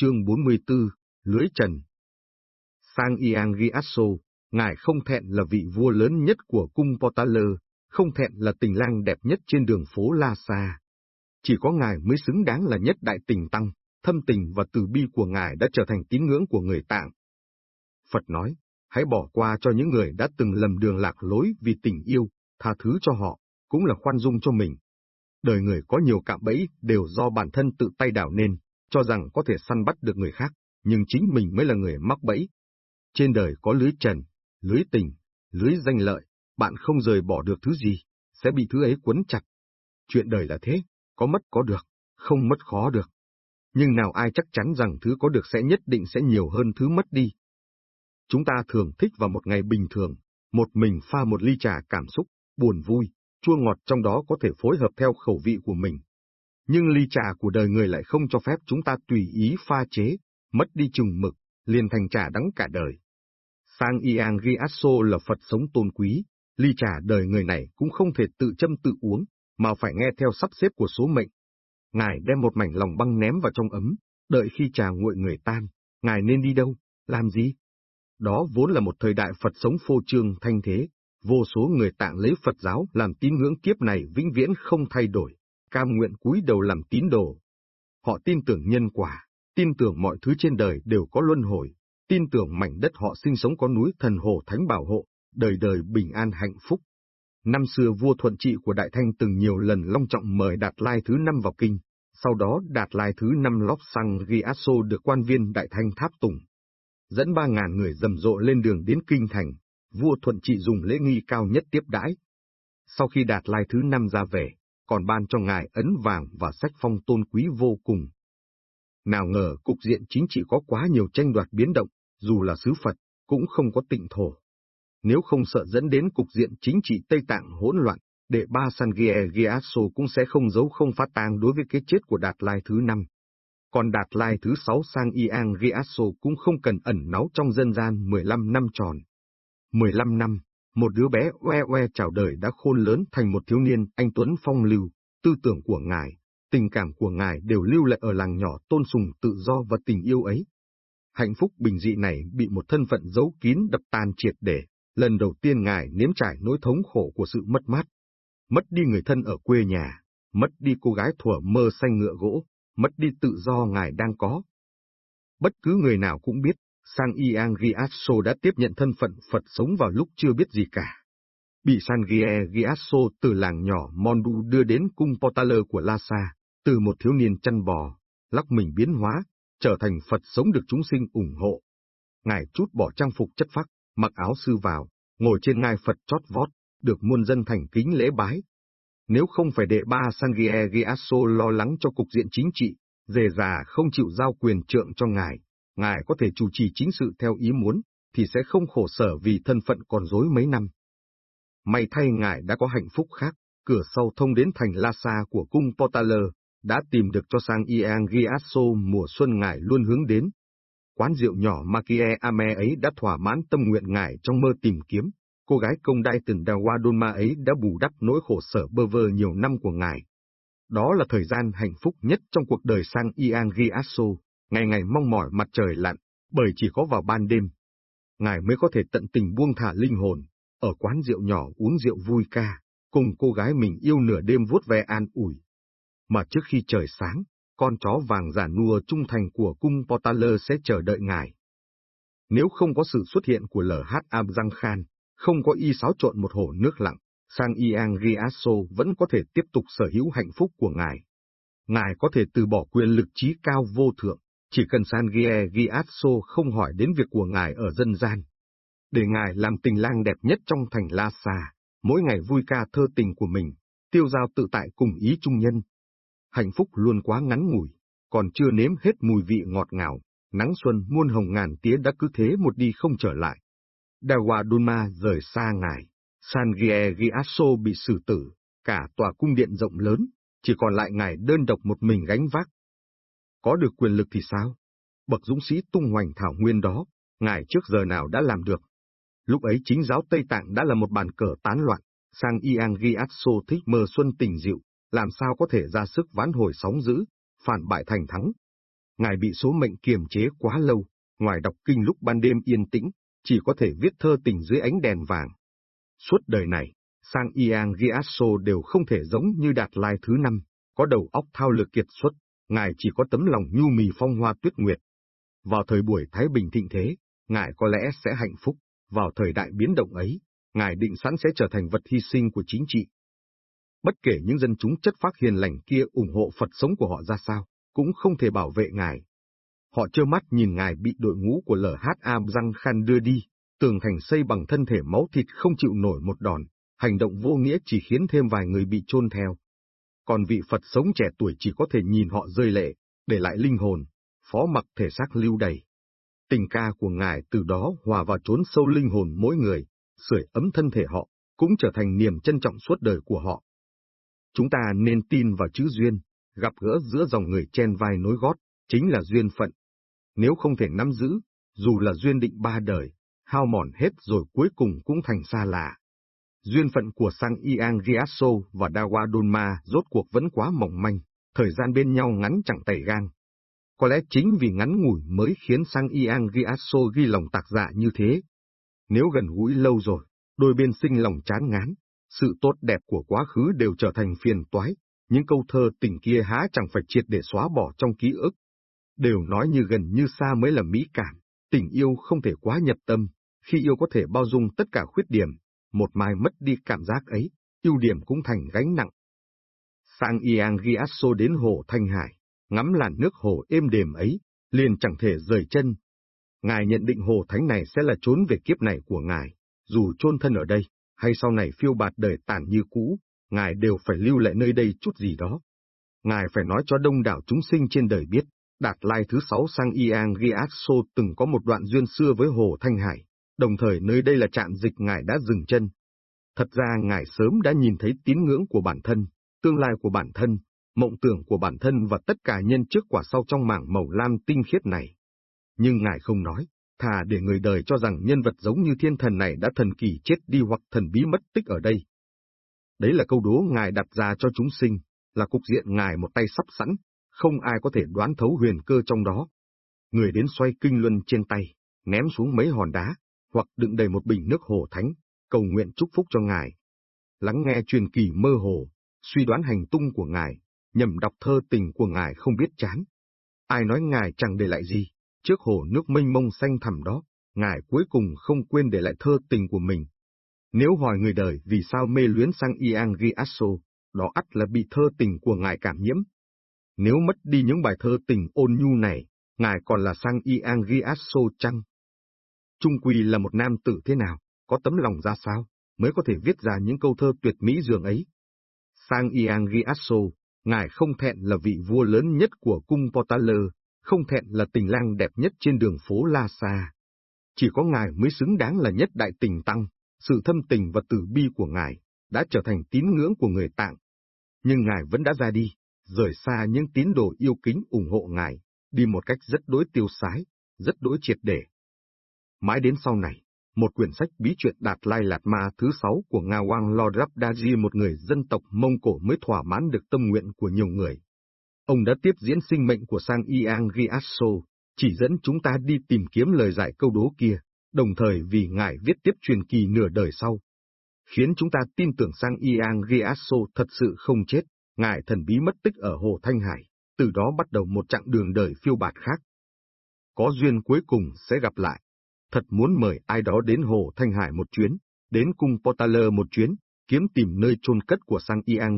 Chương 44, Lưới Trần Sang Iang Giasso, ngài không thẹn là vị vua lớn nhất của cung Portaler, không thẹn là tình lang đẹp nhất trên đường phố La Sa. Chỉ có ngài mới xứng đáng là nhất đại tình tăng, thâm tình và từ bi của ngài đã trở thành tín ngưỡng của người tạng. Phật nói, hãy bỏ qua cho những người đã từng lầm đường lạc lối vì tình yêu, tha thứ cho họ, cũng là khoan dung cho mình. Đời người có nhiều cạm bẫy đều do bản thân tự tay đảo nên, cho rằng có thể săn bắt được người khác, nhưng chính mình mới là người mắc bẫy. Trên đời có lưới trần, lưới tình, lưới danh lợi, bạn không rời bỏ được thứ gì, sẽ bị thứ ấy quấn chặt. Chuyện đời là thế, có mất có được, không mất khó được. Nhưng nào ai chắc chắn rằng thứ có được sẽ nhất định sẽ nhiều hơn thứ mất đi. Chúng ta thường thích vào một ngày bình thường, một mình pha một ly trà cảm xúc, buồn vui, chua ngọt trong đó có thể phối hợp theo khẩu vị của mình. Nhưng ly trà của đời người lại không cho phép chúng ta tùy ý pha chế, mất đi chừng mực, liền thành trà đắng cả đời. Sang Iang Giasso là Phật sống tôn quý, ly trà đời người này cũng không thể tự châm tự uống, mà phải nghe theo sắp xếp của số mệnh. Ngài đem một mảnh lòng băng ném vào trong ấm, đợi khi trà nguội người tan, ngài nên đi đâu, làm gì? Đó vốn là một thời đại Phật sống phô trương thanh thế, vô số người tạng lấy Phật giáo làm tín ngưỡng kiếp này vĩnh viễn không thay đổi, cam nguyện cúi đầu làm tín đồ. Họ tin tưởng nhân quả, tin tưởng mọi thứ trên đời đều có luân hồi, tin tưởng mảnh đất họ sinh sống có núi thần hồ thánh bảo hộ, đời đời bình an hạnh phúc. Năm xưa vua thuận trị của Đại Thanh từng nhiều lần long trọng mời Đạt Lai thứ năm vào kinh, sau đó Đạt Lai thứ năm lóc sang Riasso được quan viên Đại Thanh tháp tùng. Dẫn ba ngàn người rầm rộ lên đường đến kinh thành, vua thuận trị dùng lễ nghi cao nhất tiếp đãi. Sau khi Đạt Lai thứ năm ra về, còn ban cho ngài ấn vàng và sách phong tôn quý vô cùng. Nào ngờ cục diện chính trị có quá nhiều tranh đoạt biến động, dù là sứ Phật, cũng không có tịnh thổ. Nếu không sợ dẫn đến cục diện chính trị Tây Tạng hỗn loạn, đệ ba Sangie Giasso cũng sẽ không giấu không phát tang đối với cái chết của Đạt Lai thứ năm. Còn Đạt Lai thứ sáu sang Iang Giasso cũng không cần ẩn náu trong dân gian 15 năm tròn. 15 năm, một đứa bé oe oe chào đời đã khôn lớn thành một thiếu niên anh Tuấn phong lưu, tư tưởng của ngài, tình cảm của ngài đều lưu lại ở làng nhỏ tôn sùng tự do và tình yêu ấy. Hạnh phúc bình dị này bị một thân phận giấu kín đập tan triệt để, lần đầu tiên ngài nếm trải nỗi thống khổ của sự mất mát. Mất đi người thân ở quê nhà, mất đi cô gái thuở mơ xanh ngựa gỗ, mất đi tự do ngài đang có. Bất cứ người nào cũng biết, Sang Iang Giasso đã tiếp nhận thân phận Phật sống vào lúc chưa biết gì cả. Bị Sangie Giasso từ làng nhỏ Mondu đưa đến cung Potala của Lhasa, từ một thiếu niên chăn bò, lắc mình biến hóa, trở thành Phật sống được chúng sinh ủng hộ. Ngài chút bỏ trang phục chất phác, mặc áo sư vào, ngồi trên ngai Phật chót vót, được muôn dân thành kính lễ bái. Nếu không phải đệ ba Sangie Giasso lo lắng cho cục diện chính trị, dề già không chịu giao quyền trượng cho ngài, ngài có thể chủ trì chính sự theo ý muốn, thì sẽ không khổ sở vì thân phận còn dối mấy năm. May thay ngài đã có hạnh phúc khác, cửa sau thông đến thành Lhasa của cung Potaler, đã tìm được cho sang Iang Giasso mùa xuân ngài luôn hướng đến. Quán rượu nhỏ Makie Ame ấy đã thỏa mãn tâm nguyện ngài trong mơ tìm kiếm, cô gái công đai từng Dawadonma ấy đã bù đắp nỗi khổ sở bơ vơ nhiều năm của ngài. Đó là thời gian hạnh phúc nhất trong cuộc đời sang Iang Giasso ngày ngày mong mỏi mặt trời lặn, bởi chỉ có vào ban đêm, ngài mới có thể tận tình buông thả linh hồn, ở quán rượu nhỏ uống rượu vui ca, cùng cô gái mình yêu nửa đêm vuốt ve an ủi. Mà trước khi trời sáng, con chó vàng giả nua trung thành của cung Potaler sẽ chờ đợi ngài. Nếu không có sự xuất hiện của LH Abzang Khan, không có y xáo trộn một hồ nước lặng, sang Iang Riasso vẫn có thể tiếp tục sở hữu hạnh phúc của ngài. Ngài có thể từ bỏ quyền lực trí cao vô thượng, chỉ cần Sangie Giasso không hỏi đến việc của ngài ở dân gian. Để ngài làm tình lang đẹp nhất trong thành La Sa, mỗi ngày vui ca thơ tình của mình, tiêu giao tự tại cùng ý trung nhân. Hạnh phúc luôn quá ngắn ngủi, còn chưa nếm hết mùi vị ngọt ngào, nắng xuân muôn hồng ngàn tía đã cứ thế một đi không trở lại. Dawa Dunma rời xa ngài, Sangie Giasso bị xử tử, cả tòa cung điện rộng lớn, chỉ còn lại ngài đơn độc một mình gánh vác có được quyền lực thì sao? Bậc dũng sĩ tung hoành thảo nguyên đó, ngài trước giờ nào đã làm được. Lúc ấy chính giáo Tây Tạng đã là một bàn cờ tán loạn, sang Iang Giatso thích mơ xuân tình dịu, làm sao có thể ra sức ván hồi sóng dữ, phản bại thành thắng. ngài bị số mệnh kiềm chế quá lâu, ngoài đọc kinh lúc ban đêm yên tĩnh, chỉ có thể viết thơ tình dưới ánh đèn vàng. Suốt đời này, Sang Iang Giasso đều không thể giống như Đạt Lai thứ năm, có đầu óc thao lược kiệt xuất, ngài chỉ có tấm lòng nhu mì phong hoa tuyết nguyệt. Vào thời buổi Thái Bình thịnh thế, ngài có lẽ sẽ hạnh phúc, vào thời đại biến động ấy, ngài định sẵn sẽ trở thành vật hy sinh của chính trị. Bất kể những dân chúng chất phác hiền lành kia ủng hộ Phật sống của họ ra sao, cũng không thể bảo vệ ngài. Họ trơ mắt nhìn ngài bị đội ngũ của LHA Răng Khan đưa đi, tường thành xây bằng thân thể máu thịt không chịu nổi một đòn, hành động vô nghĩa chỉ khiến thêm vài người bị chôn theo. Còn vị Phật sống trẻ tuổi chỉ có thể nhìn họ rơi lệ, để lại linh hồn, phó mặc thể xác lưu đầy. Tình ca của Ngài từ đó hòa vào trốn sâu linh hồn mỗi người, sưởi ấm thân thể họ, cũng trở thành niềm trân trọng suốt đời của họ. Chúng ta nên tin vào chữ duyên, gặp gỡ giữa dòng người chen vai nối gót, chính là duyên phận. Nếu không thể nắm giữ, dù là duyên định ba đời, hao mòn hết rồi cuối cùng cũng thành xa lạ. Duyên phận của Sang Iang Riasso và Dawa Donma rốt cuộc vẫn quá mỏng manh, thời gian bên nhau ngắn chẳng tẩy gang. Có lẽ chính vì ngắn ngủi mới khiến Sang Iang Riasso ghi lòng tạc dạ như thế. Nếu gần gũi lâu rồi, đôi bên sinh lòng chán ngán, sự tốt đẹp của quá khứ đều trở thành phiền toái, những câu thơ tình kia há chẳng phải triệt để xóa bỏ trong ký ức. Đều nói như gần như xa mới là mỹ cảm, tình yêu không thể quá nhập tâm, khi yêu có thể bao dung tất cả khuyết điểm, một mai mất đi cảm giác ấy, ưu điểm cũng thành gánh nặng. Sang Iang Giasso đến hồ Thanh Hải, ngắm làn nước hồ êm đềm ấy, liền chẳng thể rời chân. Ngài nhận định hồ thánh này sẽ là trốn về kiếp này của ngài, dù chôn thân ở đây, hay sau này phiêu bạt đời tàn như cũ, ngài đều phải lưu lại nơi đây chút gì đó. Ngài phải nói cho đông đảo chúng sinh trên đời biết, Đạt Lai thứ sáu sang Iang Giasso từng có một đoạn duyên xưa với Hồ Thanh Hải, đồng thời nơi đây là trạm dịch ngài đã dừng chân. Thật ra ngài sớm đã nhìn thấy tín ngưỡng của bản thân, tương lai của bản thân, mộng tưởng của bản thân và tất cả nhân trước quả sau trong mảng màu lam tinh khiết này. Nhưng ngài không nói, thà để người đời cho rằng nhân vật giống như thiên thần này đã thần kỳ chết đi hoặc thần bí mất tích ở đây. Đấy là câu đố ngài đặt ra cho chúng sinh, là cục diện ngài một tay sắp sẵn, không ai có thể đoán thấu huyền cơ trong đó. Người đến xoay kinh luân trên tay, ném xuống mấy hòn đá, hoặc đựng đầy một bình nước hồ thánh, cầu nguyện chúc phúc cho ngài. Lắng nghe truyền kỳ mơ hồ, suy đoán hành tung của ngài, nhầm đọc thơ tình của ngài không biết chán. Ai nói ngài chẳng để lại gì, trước hồ nước mênh mông xanh thẳm đó, ngài cuối cùng không quên để lại thơ tình của mình. Nếu hỏi người đời vì sao mê luyến sang Iang Riasso, đó ắt là bị thơ tình của ngài cảm nhiễm. Nếu mất đi những bài thơ tình ôn nhu này, ngài còn là sang Iang Riasso chăng? Trung Quỳ là một nam tử thế nào, có tấm lòng ra sao, mới có thể viết ra những câu thơ tuyệt mỹ dường ấy. Sang Iang Giasso, ngài không thẹn là vị vua lớn nhất của cung Portaler, không thẹn là tình lang đẹp nhất trên đường phố La Sa. Chỉ có ngài mới xứng đáng là nhất đại tình tăng, sự thâm tình và tử bi của ngài đã trở thành tín ngưỡng của người tạng. Nhưng ngài vẫn đã ra đi, rời xa những tín đồ yêu kính ủng hộ ngài, đi một cách rất đối tiêu sái, rất đối triệt để. Mãi đến sau này, một quyển sách bí truyện Đạt Lai Lạt Ma thứ sáu của Nga Wang Lord Rabdaji một người dân tộc Mông Cổ mới thỏa mãn được tâm nguyện của nhiều người. Ông đã tiếp diễn sinh mệnh của Sang Iang Riasso, chỉ dẫn chúng ta đi tìm kiếm lời giải câu đố kia, đồng thời vì ngài viết tiếp truyền kỳ nửa đời sau. Khiến chúng ta tin tưởng Sang Iang Riasso thật sự không chết, ngài thần bí mất tích ở Hồ Thanh Hải, từ đó bắt đầu một chặng đường đời phiêu bạt khác. Có duyên cuối cùng sẽ gặp lại thật muốn mời ai đó đến Hồ Thanh Hải một chuyến, đến cung Potaler một chuyến, kiếm tìm nơi chôn cất của Sang Iang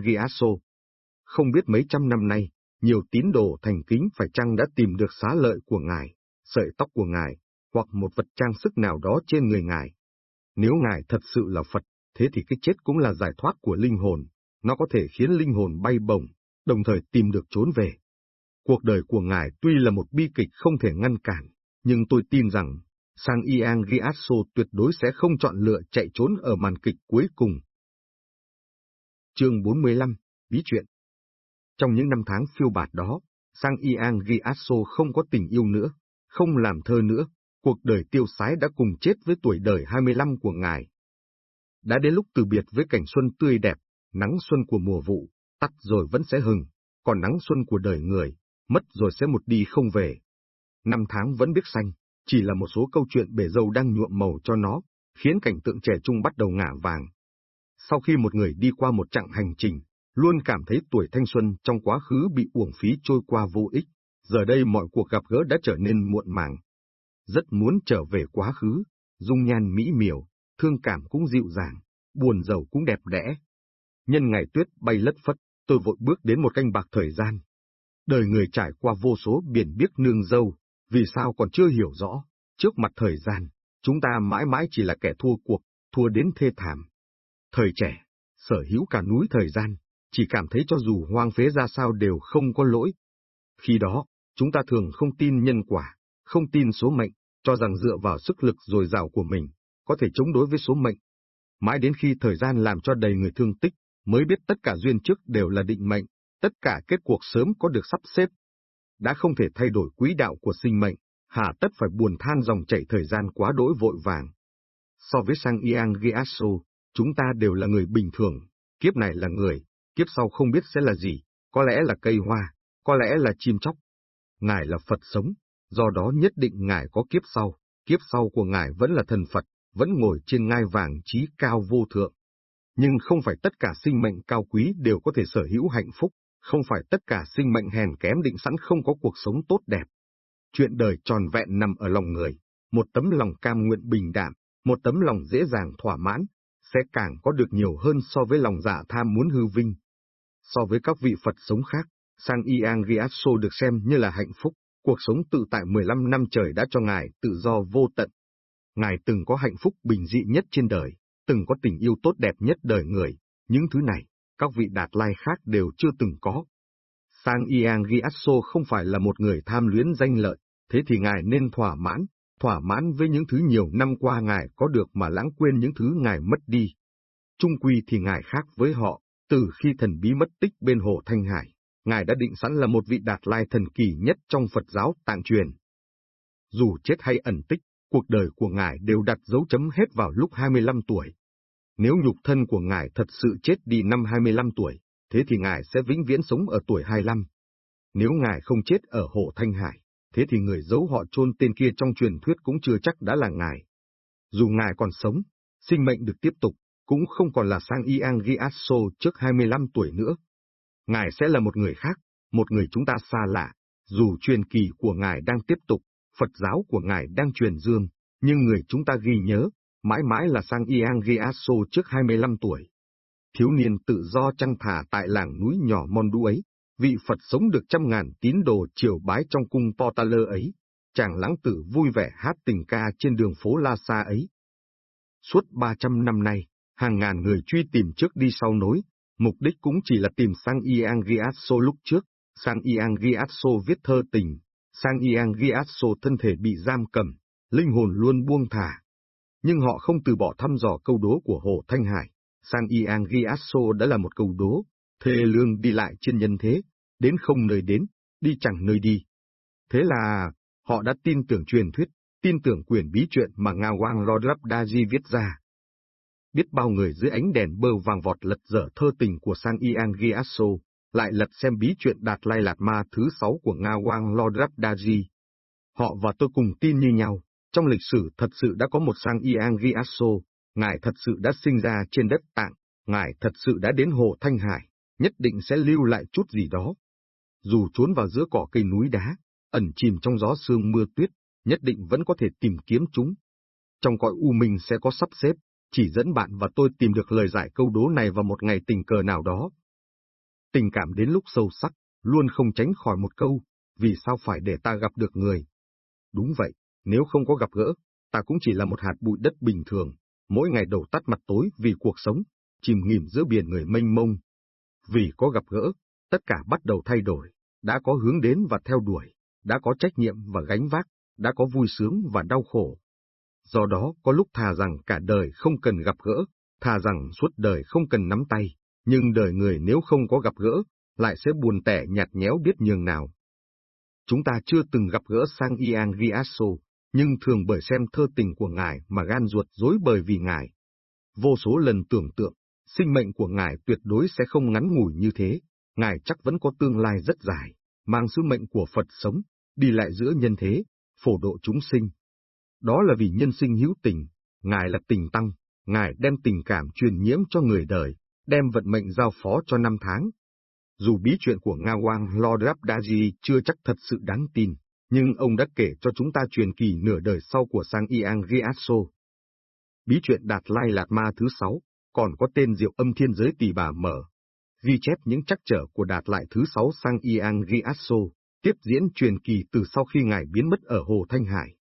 Không biết mấy trăm năm nay, nhiều tín đồ thành kính phải chăng đã tìm được xá lợi của ngài, sợi tóc của ngài, hoặc một vật trang sức nào đó trên người ngài. Nếu ngài thật sự là Phật, thế thì cái chết cũng là giải thoát của linh hồn, nó có thể khiến linh hồn bay bổng, đồng thời tìm được trốn về. Cuộc đời của ngài tuy là một bi kịch không thể ngăn cản, nhưng tôi tin rằng Sang Iang Riasso tuyệt đối sẽ không chọn lựa chạy trốn ở màn kịch cuối cùng. Chương 45, Bí truyện Trong những năm tháng phiêu bạt đó, Sang Iang Riasso không có tình yêu nữa, không làm thơ nữa, cuộc đời tiêu sái đã cùng chết với tuổi đời 25 của ngài. Đã đến lúc từ biệt với cảnh xuân tươi đẹp, nắng xuân của mùa vụ, tắt rồi vẫn sẽ hừng, còn nắng xuân của đời người, mất rồi sẽ một đi không về. Năm tháng vẫn biết xanh, chỉ là một số câu chuyện bể dâu đang nhuộm màu cho nó, khiến cảnh tượng trẻ trung bắt đầu ngả vàng. Sau khi một người đi qua một chặng hành trình, luôn cảm thấy tuổi thanh xuân trong quá khứ bị uổng phí trôi qua vô ích, giờ đây mọi cuộc gặp gỡ đã trở nên muộn màng. Rất muốn trở về quá khứ, dung nhan mỹ miều, thương cảm cũng dịu dàng, buồn giàu cũng đẹp đẽ. Nhân ngày tuyết bay lất phất, tôi vội bước đến một canh bạc thời gian. Đời người trải qua vô số biển biếc nương dâu, vì sao còn chưa hiểu rõ, trước mặt thời gian, chúng ta mãi mãi chỉ là kẻ thua cuộc, thua đến thê thảm. Thời trẻ, sở hữu cả núi thời gian, chỉ cảm thấy cho dù hoang phế ra sao đều không có lỗi. Khi đó, chúng ta thường không tin nhân quả, không tin số mệnh, cho rằng dựa vào sức lực dồi dào của mình, có thể chống đối với số mệnh. Mãi đến khi thời gian làm cho đầy người thương tích, mới biết tất cả duyên trước đều là định mệnh, tất cả kết cuộc sớm có được sắp xếp. Đã không thể thay đổi quỹ đạo của sinh mệnh, hà tất phải buồn than dòng chảy thời gian quá đỗi vội vàng. So với sang Iang Giasso, chúng ta đều là người bình thường, kiếp này là người, kiếp sau không biết sẽ là gì, có lẽ là cây hoa, có lẽ là chim chóc. Ngài là Phật sống, do đó nhất định Ngài có kiếp sau, kiếp sau của Ngài vẫn là thần Phật, vẫn ngồi trên ngai vàng trí cao vô thượng. Nhưng không phải tất cả sinh mệnh cao quý đều có thể sở hữu hạnh phúc, không phải tất cả sinh mệnh hèn kém định sẵn không có cuộc sống tốt đẹp. Chuyện đời tròn vẹn nằm ở lòng người, một tấm lòng cam nguyện bình đạm, một tấm lòng dễ dàng thỏa mãn, sẽ càng có được nhiều hơn so với lòng dạ tham muốn hư vinh. So với các vị Phật sống khác, Sang Iang Gyatso được xem như là hạnh phúc, cuộc sống tự tại 15 năm trời đã cho Ngài tự do vô tận. Ngài từng có hạnh phúc bình dị nhất trên đời, từng có tình yêu tốt đẹp nhất đời người, những thứ này, các vị đạt lai khác đều chưa từng có. Sang Iang Giasso không phải là một người tham luyến danh lợi, thế thì Ngài nên thỏa mãn, thỏa mãn với những thứ nhiều năm qua Ngài có được mà lãng quên những thứ Ngài mất đi. Trung quy thì Ngài khác với họ, từ khi thần bí mất tích bên hồ Thanh Hải, Ngài đã định sẵn là một vị đạt lai thần kỳ nhất trong Phật giáo tạng truyền. Dù chết hay ẩn tích, cuộc đời của Ngài đều đặt dấu chấm hết vào lúc 25 tuổi. Nếu nhục thân của Ngài thật sự chết đi năm 25 tuổi, thế thì Ngài sẽ vĩnh viễn sống ở tuổi 25. Nếu Ngài không chết ở hồ Thanh Hải, thế thì người giấu họ chôn tên kia trong truyền thuyết cũng chưa chắc đã là ngài. Dù ngài còn sống, sinh mệnh được tiếp tục, cũng không còn là sang Iang Giasso trước 25 tuổi nữa. Ngài sẽ là một người khác, một người chúng ta xa lạ, dù truyền kỳ của ngài đang tiếp tục, Phật giáo của ngài đang truyền dương, nhưng người chúng ta ghi nhớ, mãi mãi là sang Iang Giaso trước 25 tuổi. Thiếu niên tự do trăng thả tại làng núi nhỏ Mondu ấy, vị Phật sống được trăm ngàn tín đồ triều bái trong cung Potala ấy, chàng lãng tử vui vẻ hát tình ca trên đường phố La Sa ấy. Suốt ba trăm năm nay, hàng ngàn người truy tìm trước đi sau nối, mục đích cũng chỉ là tìm sang Iang Giaso lúc trước, sang Iang Giaso viết thơ tình, sang Iang Giaso thân thể bị giam cầm, linh hồn luôn buông thả. Nhưng họ không từ bỏ thăm dò câu đố của Hồ Thanh Hải, sang Iang Giasso đã là một câu đố, thê lương đi lại trên nhân thế, đến không nơi đến, đi chẳng nơi đi. Thế là, họ đã tin tưởng truyền thuyết, tin tưởng quyền bí truyện mà Nga Wang Lodrapdaji viết ra. Biết bao người dưới ánh đèn bơ vàng vọt lật dở thơ tình của Sang Iang Giasso, lại lật xem bí truyện Đạt Lai Lạt Ma thứ sáu của Nga Wang Lodrapdaji. Họ và tôi cùng tin như nhau, trong lịch sử thật sự đã có một Sang Iang ngài thật sự đã sinh ra trên đất tạng, ngài thật sự đã đến hồ Thanh Hải, nhất định sẽ lưu lại chút gì đó, dù trốn vào giữa cỏ cây núi đá, ẩn chìm trong gió sương mưa tuyết, nhất định vẫn có thể tìm kiếm chúng. Trong cõi u minh sẽ có sắp xếp, chỉ dẫn bạn và tôi tìm được lời giải câu đố này vào một ngày tình cờ nào đó. Tình cảm đến lúc sâu sắc, luôn không tránh khỏi một câu, vì sao phải để ta gặp được người. Đúng vậy, nếu không có gặp gỡ, ta cũng chỉ là một hạt bụi đất bình thường, mỗi ngày đầu tắt mặt tối vì cuộc sống, chìm nghỉm giữa biển người mênh mông. Vì có gặp gỡ, tất cả bắt đầu thay đổi, đã có hướng đến và theo đuổi, đã có trách nhiệm và gánh vác, đã có vui sướng và đau khổ. Do đó có lúc thà rằng cả đời không cần gặp gỡ, thà rằng suốt đời không cần nắm tay, nhưng đời người nếu không có gặp gỡ, lại sẽ buồn tẻ nhạt nhẽo biết nhường nào. Chúng ta chưa từng gặp gỡ sang Iang Riasso, nhưng thường bởi xem thơ tình của ngài mà gan ruột dối bời vì ngài. Vô số lần tưởng tượng, sinh mệnh của ngài tuyệt đối sẽ không ngắn ngủi như thế, ngài chắc vẫn có tương lai rất dài, mang sứ mệnh của Phật sống, đi lại giữa nhân thế, phổ độ chúng sinh. Đó là vì nhân sinh hữu tình, Ngài là tình tăng, Ngài đem tình cảm truyền nhiễm cho người đời, đem vận mệnh giao phó cho năm tháng. Dù bí chuyện của Nga Wang Lord Rabdaji chưa chắc thật sự đáng tin, nhưng ông đã kể cho chúng ta truyền kỳ nửa đời sau của Sang Iang Riaso. Bí truyện Đạt Lai Lạt Ma thứ sáu, còn có tên diệu âm thiên giới tỷ bà mở, ghi chép những chắc trở của Đạt lại thứ sáu Sang Iang Riaso, tiếp diễn truyền kỳ từ sau khi ngài biến mất ở Hồ Thanh Hải.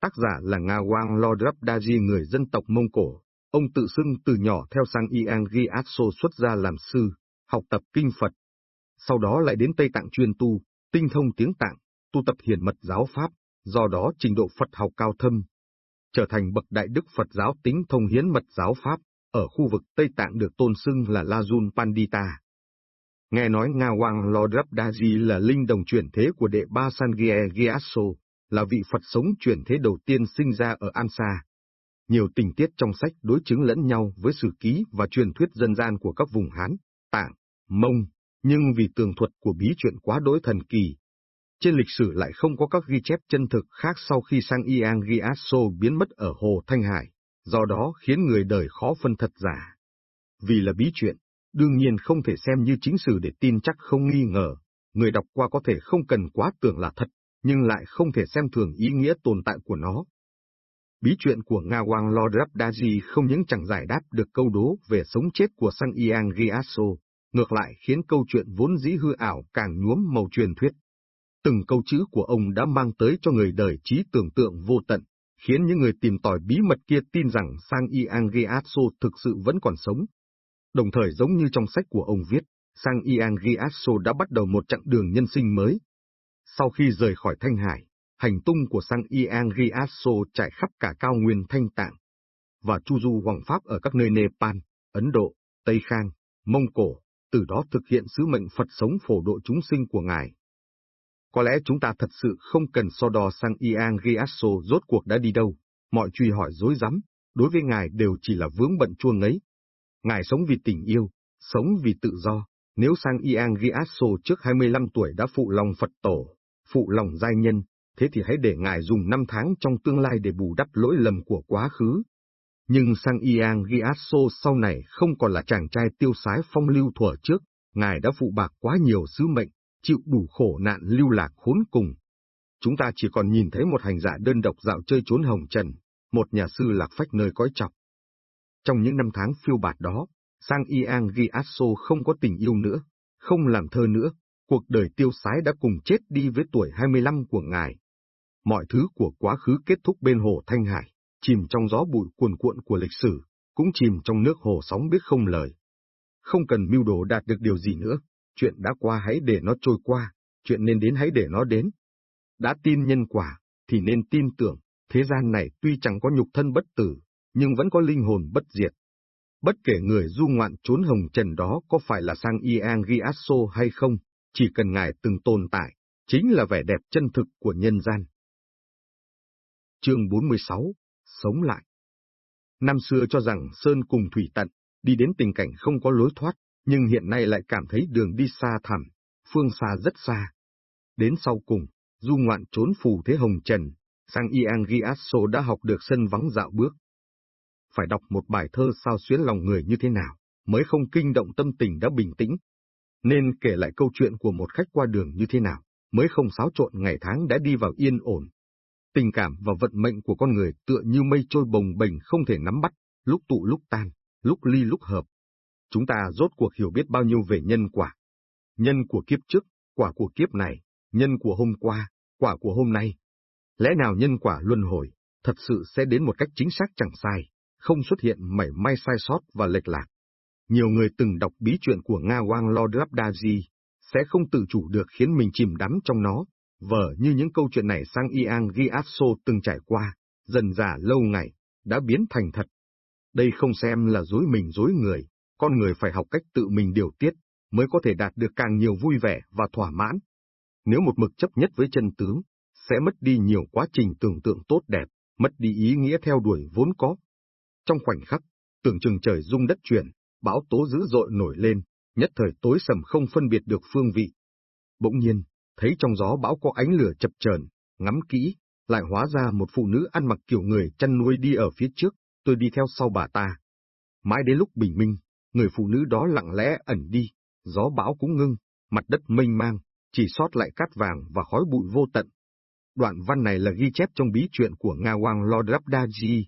Tác giả là Nga Wang người dân tộc Mông Cổ, ông tự xưng từ nhỏ theo Sang Iang Riaso xuất gia làm sư, học tập kinh Phật. Sau đó lại đến Tây Tạng chuyên tu, tinh thông tiếng Tạng, tu tập hiền mật giáo Pháp, do đó trình độ Phật học cao thâm. Trở thành bậc đại đức Phật giáo tính thông hiến mật giáo Pháp, ở khu vực Tây Tạng được tôn xưng là Lajun Pandita. Nghe nói Nga Hoàng Lodrapdaji là linh đồng chuyển thế của đệ ba Sangye Gyatso, là vị Phật sống chuyển thế đầu tiên sinh ra ở Ansa. Nhiều tình tiết trong sách đối chứng lẫn nhau với sử ký và truyền thuyết dân gian của các vùng Hán, Tạng, Mông, nhưng vì tường thuật của bí truyện quá đối thần kỳ. Trên lịch sử lại không có các ghi chép chân thực khác sau khi sang Iang Gyatso biến mất ở Hồ Thanh Hải, do đó khiến người đời khó phân thật giả. Vì là bí chuyện, đương nhiên không thể xem như chính sử để tin chắc không nghi ngờ, người đọc qua có thể không cần quá tưởng là thật, nhưng lại không thể xem thường ý nghĩa tồn tại của nó. Bí chuyện của Nga Wang Lord không những chẳng giải đáp được câu đố về sống chết của Sang Iang Riaso, ngược lại khiến câu chuyện vốn dĩ hư ảo càng nhuốm màu truyền thuyết. Từng câu chữ của ông đã mang tới cho người đời trí tưởng tượng vô tận, khiến những người tìm tòi bí mật kia tin rằng Sang Iang thực sự vẫn còn sống, Đồng thời giống như trong sách của ông viết, Sang Iang Gyatso đã bắt đầu một chặng đường nhân sinh mới. Sau khi rời khỏi Thanh Hải, hành tung của Sang Iang Gyatso chạy khắp cả cao nguyên Thanh Tạng và chu du hoàng pháp ở các nơi Nepal, Ấn Độ, Tây Khang, Mông Cổ, từ đó thực hiện sứ mệnh Phật sống phổ độ chúng sinh của Ngài. Có lẽ chúng ta thật sự không cần so đo sang Iang Giasso rốt cuộc đã đi đâu, mọi truy hỏi dối rắm đối với Ngài đều chỉ là vướng bận chuông ngấy, Ngài sống vì tình yêu, sống vì tự do. Nếu sang Iang Giasso trước 25 tuổi đã phụ lòng Phật tổ, phụ lòng giai nhân, thế thì hãy để Ngài dùng năm tháng trong tương lai để bù đắp lỗi lầm của quá khứ. Nhưng sang Iang Giasso sau này không còn là chàng trai tiêu sái phong lưu thuở trước, Ngài đã phụ bạc quá nhiều sứ mệnh, chịu đủ khổ nạn lưu lạc khốn cùng. Chúng ta chỉ còn nhìn thấy một hành giả đơn độc dạo chơi trốn hồng trần, một nhà sư lạc phách nơi cõi chọc. Trong những năm tháng phiêu bạt đó, Sang Iang Giasso không có tình yêu nữa, không làm thơ nữa, cuộc đời tiêu sái đã cùng chết đi với tuổi 25 của ngài. Mọi thứ của quá khứ kết thúc bên hồ Thanh Hải, chìm trong gió bụi cuồn cuộn của lịch sử, cũng chìm trong nước hồ sóng biết không lời. Không cần mưu đồ đạt được điều gì nữa, chuyện đã qua hãy để nó trôi qua, chuyện nên đến hãy để nó đến. Đã tin nhân quả, thì nên tin tưởng, thế gian này tuy chẳng có nhục thân bất tử, nhưng vẫn có linh hồn bất diệt. Bất kể người du ngoạn trốn hồng trần đó có phải là sang Iang Giasso hay không, chỉ cần ngài từng tồn tại, chính là vẻ đẹp chân thực của nhân gian. Chương 46 Sống lại Năm xưa cho rằng Sơn cùng Thủy Tận, đi đến tình cảnh không có lối thoát, nhưng hiện nay lại cảm thấy đường đi xa thẳm, phương xa rất xa. Đến sau cùng, du ngoạn trốn phù thế hồng trần, sang Iang đã học được sân vắng dạo bước, phải đọc một bài thơ sao xuyến lòng người như thế nào, mới không kinh động tâm tình đã bình tĩnh. Nên kể lại câu chuyện của một khách qua đường như thế nào, mới không xáo trộn ngày tháng đã đi vào yên ổn. Tình cảm và vận mệnh của con người tựa như mây trôi bồng bềnh không thể nắm bắt, lúc tụ lúc tan, lúc ly lúc hợp. Chúng ta rốt cuộc hiểu biết bao nhiêu về nhân quả. Nhân của kiếp trước, quả của kiếp này, nhân của hôm qua, quả của hôm nay. Lẽ nào nhân quả luân hồi, thật sự sẽ đến một cách chính xác chẳng sai không xuất hiện mảy may sai sót và lệch lạc. Nhiều người từng đọc bí truyện của Nga Wang Lord Rabdaji, sẽ không tự chủ được khiến mình chìm đắm trong nó, vở như những câu chuyện này sang Iang Gyatso từng trải qua, dần dà lâu ngày, đã biến thành thật. Đây không xem là dối mình dối người, con người phải học cách tự mình điều tiết, mới có thể đạt được càng nhiều vui vẻ và thỏa mãn. Nếu một mực chấp nhất với chân tướng, sẽ mất đi nhiều quá trình tưởng tượng tốt đẹp, mất đi ý nghĩa theo đuổi vốn có, trong khoảnh khắc, tưởng chừng trời rung đất chuyển, bão tố dữ dội nổi lên, nhất thời tối sầm không phân biệt được phương vị. Bỗng nhiên, thấy trong gió bão có ánh lửa chập chờn, ngắm kỹ, lại hóa ra một phụ nữ ăn mặc kiểu người chăn nuôi đi ở phía trước, tôi đi theo sau bà ta. Mãi đến lúc bình minh, người phụ nữ đó lặng lẽ ẩn đi, gió bão cũng ngưng, mặt đất mênh mang, chỉ sót lại cát vàng và khói bụi vô tận. Đoạn văn này là ghi chép trong bí truyện của Nga Wang Lodrapdaji.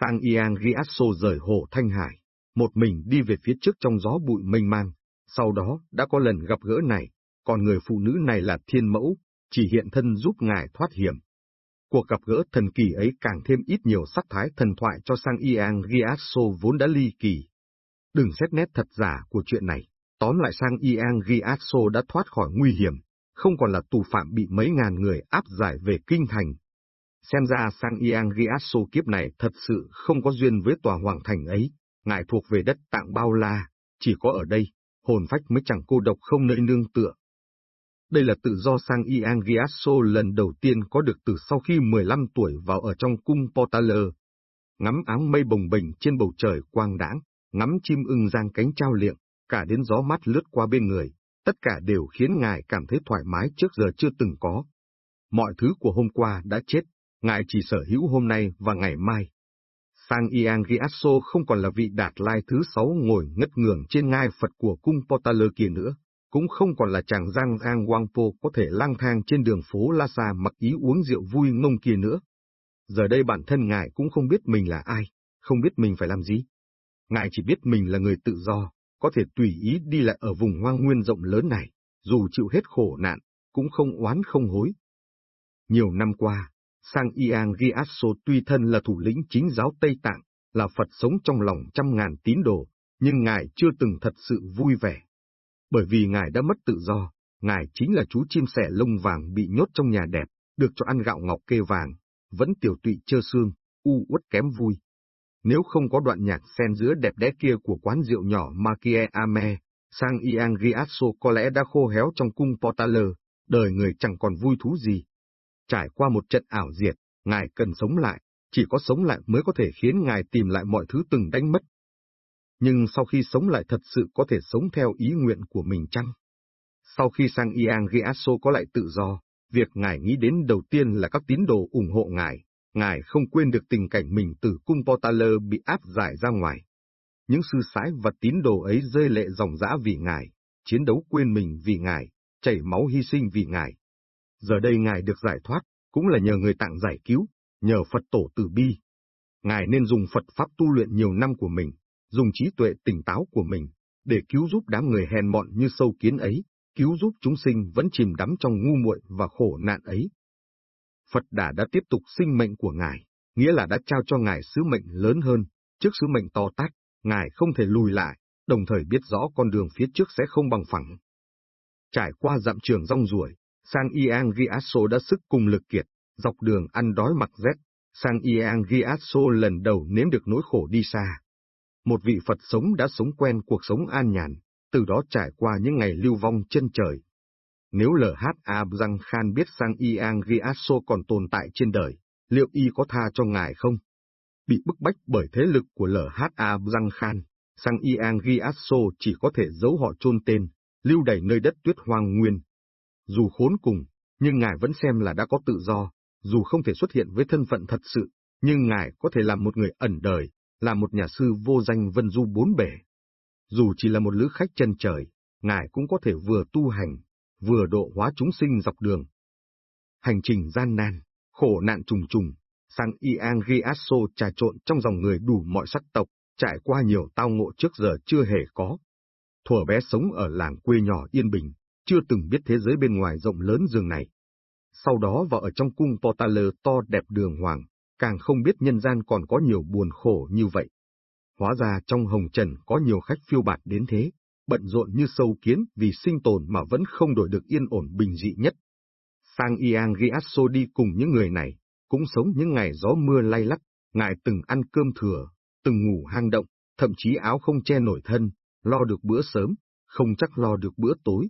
Sang Iang Riasso rời hồ Thanh Hải, một mình đi về phía trước trong gió bụi mênh mang, sau đó đã có lần gặp gỡ này, còn người phụ nữ này là thiên mẫu, chỉ hiện thân giúp ngài thoát hiểm. Cuộc gặp gỡ thần kỳ ấy càng thêm ít nhiều sắc thái thần thoại cho sang Iang Riasso vốn đã ly kỳ. Đừng xét nét thật giả của chuyện này, tóm lại sang Iang Giaxo đã thoát khỏi nguy hiểm, không còn là tù phạm bị mấy ngàn người áp giải về kinh thành. Xem ra sang Iang Giaxo kiếp này thật sự không có duyên với tòa hoàng thành ấy, ngại thuộc về đất tạng bao la, chỉ có ở đây, hồn phách mới chẳng cô độc không nơi nương tựa. Đây là tự do sang Iang Riasso lần đầu tiên có được từ sau khi 15 tuổi vào ở trong cung Portaler. Ngắm áng mây bồng bềnh trên bầu trời quang đãng, ngắm chim ưng giang cánh trao liệng, cả đến gió mát lướt qua bên người, tất cả đều khiến ngài cảm thấy thoải mái trước giờ chưa từng có. Mọi thứ của hôm qua đã chết, ngài chỉ sở hữu hôm nay và ngày mai. Sang Iang Giasso không còn là vị đạt lai thứ sáu ngồi ngất ngường trên ngai Phật của cung Potala kia nữa cũng không còn là chàng Giang Giang Wangpo có thể lang thang trên đường phố Lhasa mặc ý uống rượu vui ngông kia nữa. Giờ đây bản thân ngài cũng không biết mình là ai, không biết mình phải làm gì. Ngài chỉ biết mình là người tự do, có thể tùy ý đi lại ở vùng hoang nguyên rộng lớn này, dù chịu hết khổ nạn, cũng không oán không hối. Nhiều năm qua, Sang Iang Gyatso tuy thân là thủ lĩnh chính giáo Tây Tạng, là Phật sống trong lòng trăm ngàn tín đồ, nhưng Ngài chưa từng thật sự vui vẻ, bởi vì ngài đã mất tự do, ngài chính là chú chim sẻ lông vàng bị nhốt trong nhà đẹp, được cho ăn gạo ngọc kê vàng, vẫn tiểu tụy trơ xương, u uất kém vui. Nếu không có đoạn nhạc xen giữa đẹp đẽ kia của quán rượu nhỏ Makie Ame, sang Iang Giasso có lẽ đã khô héo trong cung Portaler, đời người chẳng còn vui thú gì. Trải qua một trận ảo diệt, ngài cần sống lại, chỉ có sống lại mới có thể khiến ngài tìm lại mọi thứ từng đánh mất nhưng sau khi sống lại thật sự có thể sống theo ý nguyện của mình chăng? Sau khi sang Iang Giasso có lại tự do, việc ngài nghĩ đến đầu tiên là các tín đồ ủng hộ ngài, ngài không quên được tình cảnh mình từ cung Portaler bị áp giải ra ngoài. Những sư sãi và tín đồ ấy rơi lệ dòng dã vì ngài, chiến đấu quên mình vì ngài, chảy máu hy sinh vì ngài. Giờ đây ngài được giải thoát, cũng là nhờ người tặng giải cứu, nhờ Phật tổ từ bi. Ngài nên dùng Phật Pháp tu luyện nhiều năm của mình, dùng trí tuệ tỉnh táo của mình, để cứu giúp đám người hèn mọn như sâu kiến ấy, cứu giúp chúng sinh vẫn chìm đắm trong ngu muội và khổ nạn ấy. Phật Đà đã tiếp tục sinh mệnh của Ngài, nghĩa là đã trao cho Ngài sứ mệnh lớn hơn, trước sứ mệnh to tát, Ngài không thể lùi lại, đồng thời biết rõ con đường phía trước sẽ không bằng phẳng. Trải qua dặm trường rong ruổi, sang Iang Giasso đã sức cùng lực kiệt, dọc đường ăn đói mặc rét, sang Iang Giasso lần đầu nếm được nỗi khổ đi xa một vị Phật sống đã sống quen cuộc sống an nhàn, từ đó trải qua những ngày lưu vong chân trời. Nếu LHA Răng Khan biết sang Iang Riasso còn tồn tại trên đời, liệu y có tha cho ngài không? Bị bức bách bởi thế lực của LHA Răng Khan, sang Iang Riasso chỉ có thể giấu họ chôn tên, lưu đày nơi đất tuyết hoang nguyên. Dù khốn cùng, nhưng ngài vẫn xem là đã có tự do, dù không thể xuất hiện với thân phận thật sự, nhưng ngài có thể làm một người ẩn đời, là một nhà sư vô danh vân du bốn bể. Dù chỉ là một lữ khách chân trời, ngài cũng có thể vừa tu hành, vừa độ hóa chúng sinh dọc đường. Hành trình gian nan, khổ nạn trùng trùng, sang Iang Giasso trà trộn trong dòng người đủ mọi sắc tộc, trải qua nhiều tao ngộ trước giờ chưa hề có. Thuở bé sống ở làng quê nhỏ yên bình, chưa từng biết thế giới bên ngoài rộng lớn giường này. Sau đó vào ở trong cung Portaler to đẹp đường hoàng, càng không biết nhân gian còn có nhiều buồn khổ như vậy. Hóa ra trong hồng trần có nhiều khách phiêu bạt đến thế, bận rộn như sâu kiến vì sinh tồn mà vẫn không đổi được yên ổn bình dị nhất. Sang Iang Giasso đi cùng những người này, cũng sống những ngày gió mưa lay lắc, ngài từng ăn cơm thừa, từng ngủ hang động, thậm chí áo không che nổi thân, lo được bữa sớm, không chắc lo được bữa tối.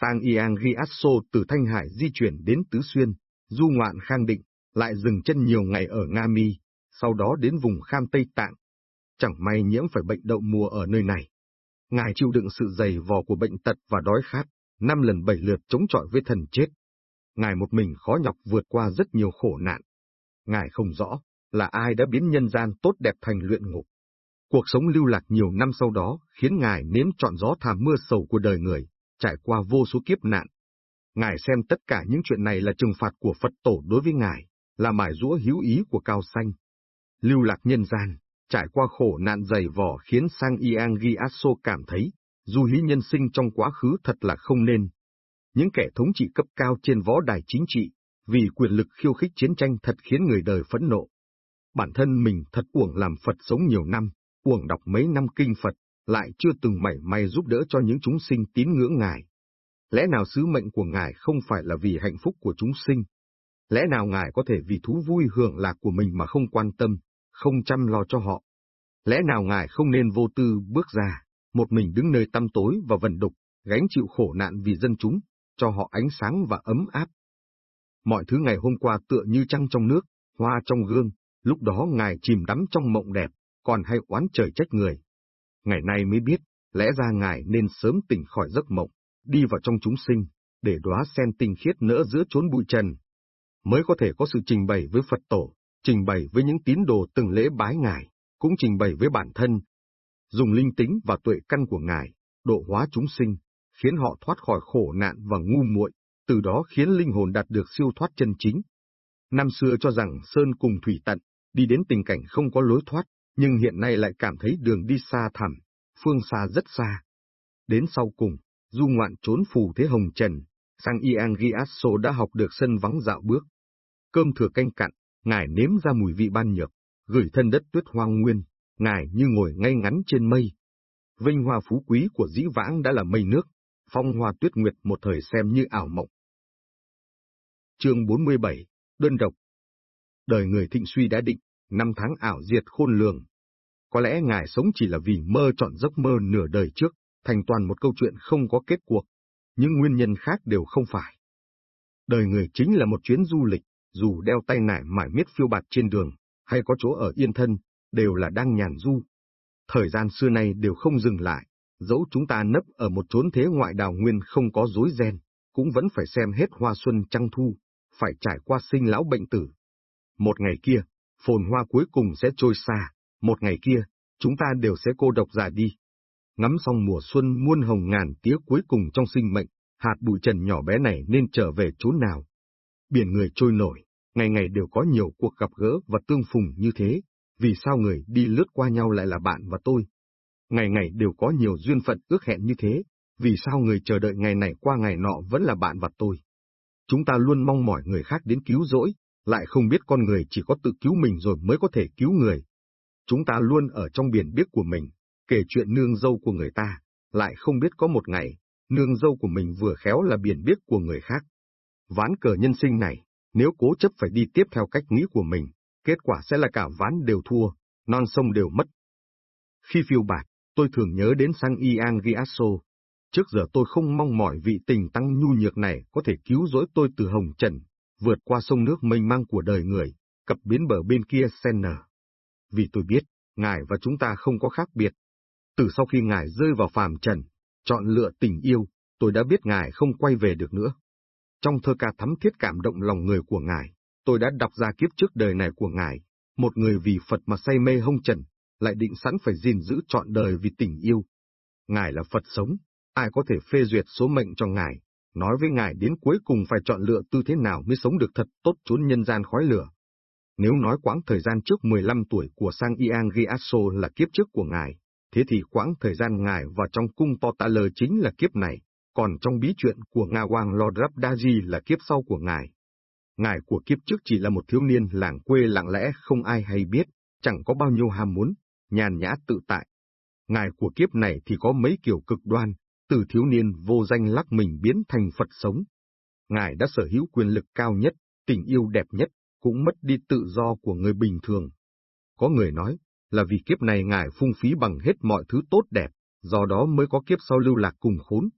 Sang Iang Giasso từ Thanh Hải di chuyển đến Tứ Xuyên, du ngoạn khang định, lại dừng chân nhiều ngày ở Nga Mi, sau đó đến vùng Kham Tây Tạng. Chẳng may nhiễm phải bệnh đậu mùa ở nơi này. Ngài chịu đựng sự dày vò của bệnh tật và đói khát, năm lần bảy lượt chống chọi với thần chết. Ngài một mình khó nhọc vượt qua rất nhiều khổ nạn. Ngài không rõ là ai đã biến nhân gian tốt đẹp thành luyện ngục. Cuộc sống lưu lạc nhiều năm sau đó khiến Ngài nếm trọn gió thảm mưa sầu của đời người, trải qua vô số kiếp nạn. Ngài xem tất cả những chuyện này là trừng phạt của Phật tổ đối với Ngài, là mải rũa hữu ý của cao xanh. Lưu lạc nhân gian, trải qua khổ nạn dày vò khiến Sang Yang Giaso cảm thấy, du hí nhân sinh trong quá khứ thật là không nên. Những kẻ thống trị cấp cao trên võ đài chính trị, vì quyền lực khiêu khích chiến tranh thật khiến người đời phẫn nộ. Bản thân mình thật uổng làm Phật sống nhiều năm, uổng đọc mấy năm kinh Phật, lại chưa từng mảy may giúp đỡ cho những chúng sinh tín ngưỡng Ngài. Lẽ nào sứ mệnh của Ngài không phải là vì hạnh phúc của chúng sinh? Lẽ nào Ngài có thể vì thú vui hưởng lạc của mình mà không quan tâm, không chăm lo cho họ? Lẽ nào Ngài không nên vô tư bước ra, một mình đứng nơi tăm tối và vần đục, gánh chịu khổ nạn vì dân chúng, cho họ ánh sáng và ấm áp? Mọi thứ ngày hôm qua tựa như trăng trong nước, hoa trong gương, lúc đó Ngài chìm đắm trong mộng đẹp, còn hay oán trời trách người. Ngày nay mới biết, lẽ ra Ngài nên sớm tỉnh khỏi giấc mộng, đi vào trong chúng sinh, để đóa sen tinh khiết nỡ giữa chốn bụi trần. Mới có thể có sự trình bày với Phật tổ, trình bày với những tín đồ từng lễ bái Ngài, cũng trình bày với bản thân. Dùng linh tính và tuệ căn của Ngài, độ hóa chúng sinh, khiến họ thoát khỏi khổ nạn và ngu muội, từ đó khiến linh hồn đạt được siêu thoát chân chính. Năm xưa cho rằng Sơn cùng Thủy tận, đi đến tình cảnh không có lối thoát, nhưng hiện nay lại cảm thấy đường đi xa thẳm, phương xa rất xa. Đến sau cùng, du ngoạn trốn phù thế hồng trần, sang Iang Giasso đã học được sân vắng dạo bước. Cơm thừa canh cạn ngài nếm ra mùi vị ban nhược, gửi thân đất tuyết hoang nguyên, ngài như ngồi ngay ngắn trên mây. Vinh hoa phú quý của dĩ vãng đã là mây nước, phong hoa tuyết nguyệt một thời xem như ảo mộng. Chương 47, Đơn độc Đời người thịnh suy đã định, năm tháng ảo diệt khôn lường. Có lẽ ngài sống chỉ là vì mơ chọn giấc mơ nửa đời trước, thành toàn một câu chuyện không có kết cuộc, nhưng nguyên nhân khác đều không phải. Đời người chính là một chuyến du lịch, dù đeo tay nải mải miết phiêu bạt trên đường, hay có chỗ ở yên thân, đều là đang nhàn du. Thời gian xưa nay đều không dừng lại, dẫu chúng ta nấp ở một chốn thế ngoại đào nguyên không có dối ren, cũng vẫn phải xem hết hoa xuân trăng thu, phải trải qua sinh lão bệnh tử. Một ngày kia, phồn hoa cuối cùng sẽ trôi xa, một ngày kia, chúng ta đều sẽ cô độc già đi. Ngắm xong mùa xuân muôn hồng ngàn tía cuối cùng trong sinh mệnh, hạt bụi trần nhỏ bé này nên trở về chốn nào. Biển người trôi nổi, ngày ngày đều có nhiều cuộc gặp gỡ và tương phùng như thế, vì sao người đi lướt qua nhau lại là bạn và tôi? Ngày ngày đều có nhiều duyên phận ước hẹn như thế, vì sao người chờ đợi ngày này qua ngày nọ vẫn là bạn và tôi? Chúng ta luôn mong mỏi người khác đến cứu rỗi, lại không biết con người chỉ có tự cứu mình rồi mới có thể cứu người. Chúng ta luôn ở trong biển biết của mình, kể chuyện nương dâu của người ta, lại không biết có một ngày, nương dâu của mình vừa khéo là biển biết của người khác. Ván cờ nhân sinh này, nếu cố chấp phải đi tiếp theo cách nghĩ của mình, kết quả sẽ là cả ván đều thua, non sông đều mất. Khi phiêu bạc tôi thường nhớ đến sang Iang Giasso. Trước giờ tôi không mong mỏi vị tình tăng nhu nhược này có thể cứu rỗi tôi từ hồng trần, vượt qua sông nước mênh mang của đời người, cập biến bờ bên kia senner. Vì tôi biết, Ngài và chúng ta không có khác biệt. Từ sau khi Ngài rơi vào phàm trần, chọn lựa tình yêu, tôi đã biết Ngài không quay về được nữa. Trong thơ ca thắm thiết cảm động lòng người của Ngài, tôi đã đọc ra kiếp trước đời này của Ngài, một người vì Phật mà say mê hông trần, lại định sẵn phải gìn giữ trọn đời vì tình yêu. Ngài là Phật sống, ai có thể phê duyệt số mệnh cho Ngài, nói với ngài đến cuối cùng phải chọn lựa tư thế nào mới sống được thật tốt trốn nhân gian khói lửa. Nếu nói quãng thời gian trước 15 tuổi của Sang Iang Giasso là kiếp trước của ngài, thế thì quãng thời gian ngài vào trong cung Potala chính là kiếp này, còn trong bí chuyện của Nga Hoàng Lord Rabdaji là kiếp sau của ngài. Ngài của kiếp trước chỉ là một thiếu niên làng quê lặng lẽ không ai hay biết, chẳng có bao nhiêu ham muốn, nhàn nhã tự tại. Ngài của kiếp này thì có mấy kiểu cực đoan, từ thiếu niên vô danh lắc mình biến thành Phật sống. Ngài đã sở hữu quyền lực cao nhất, tình yêu đẹp nhất, cũng mất đi tự do của người bình thường. Có người nói, là vì kiếp này Ngài phung phí bằng hết mọi thứ tốt đẹp, do đó mới có kiếp sau lưu lạc cùng khốn.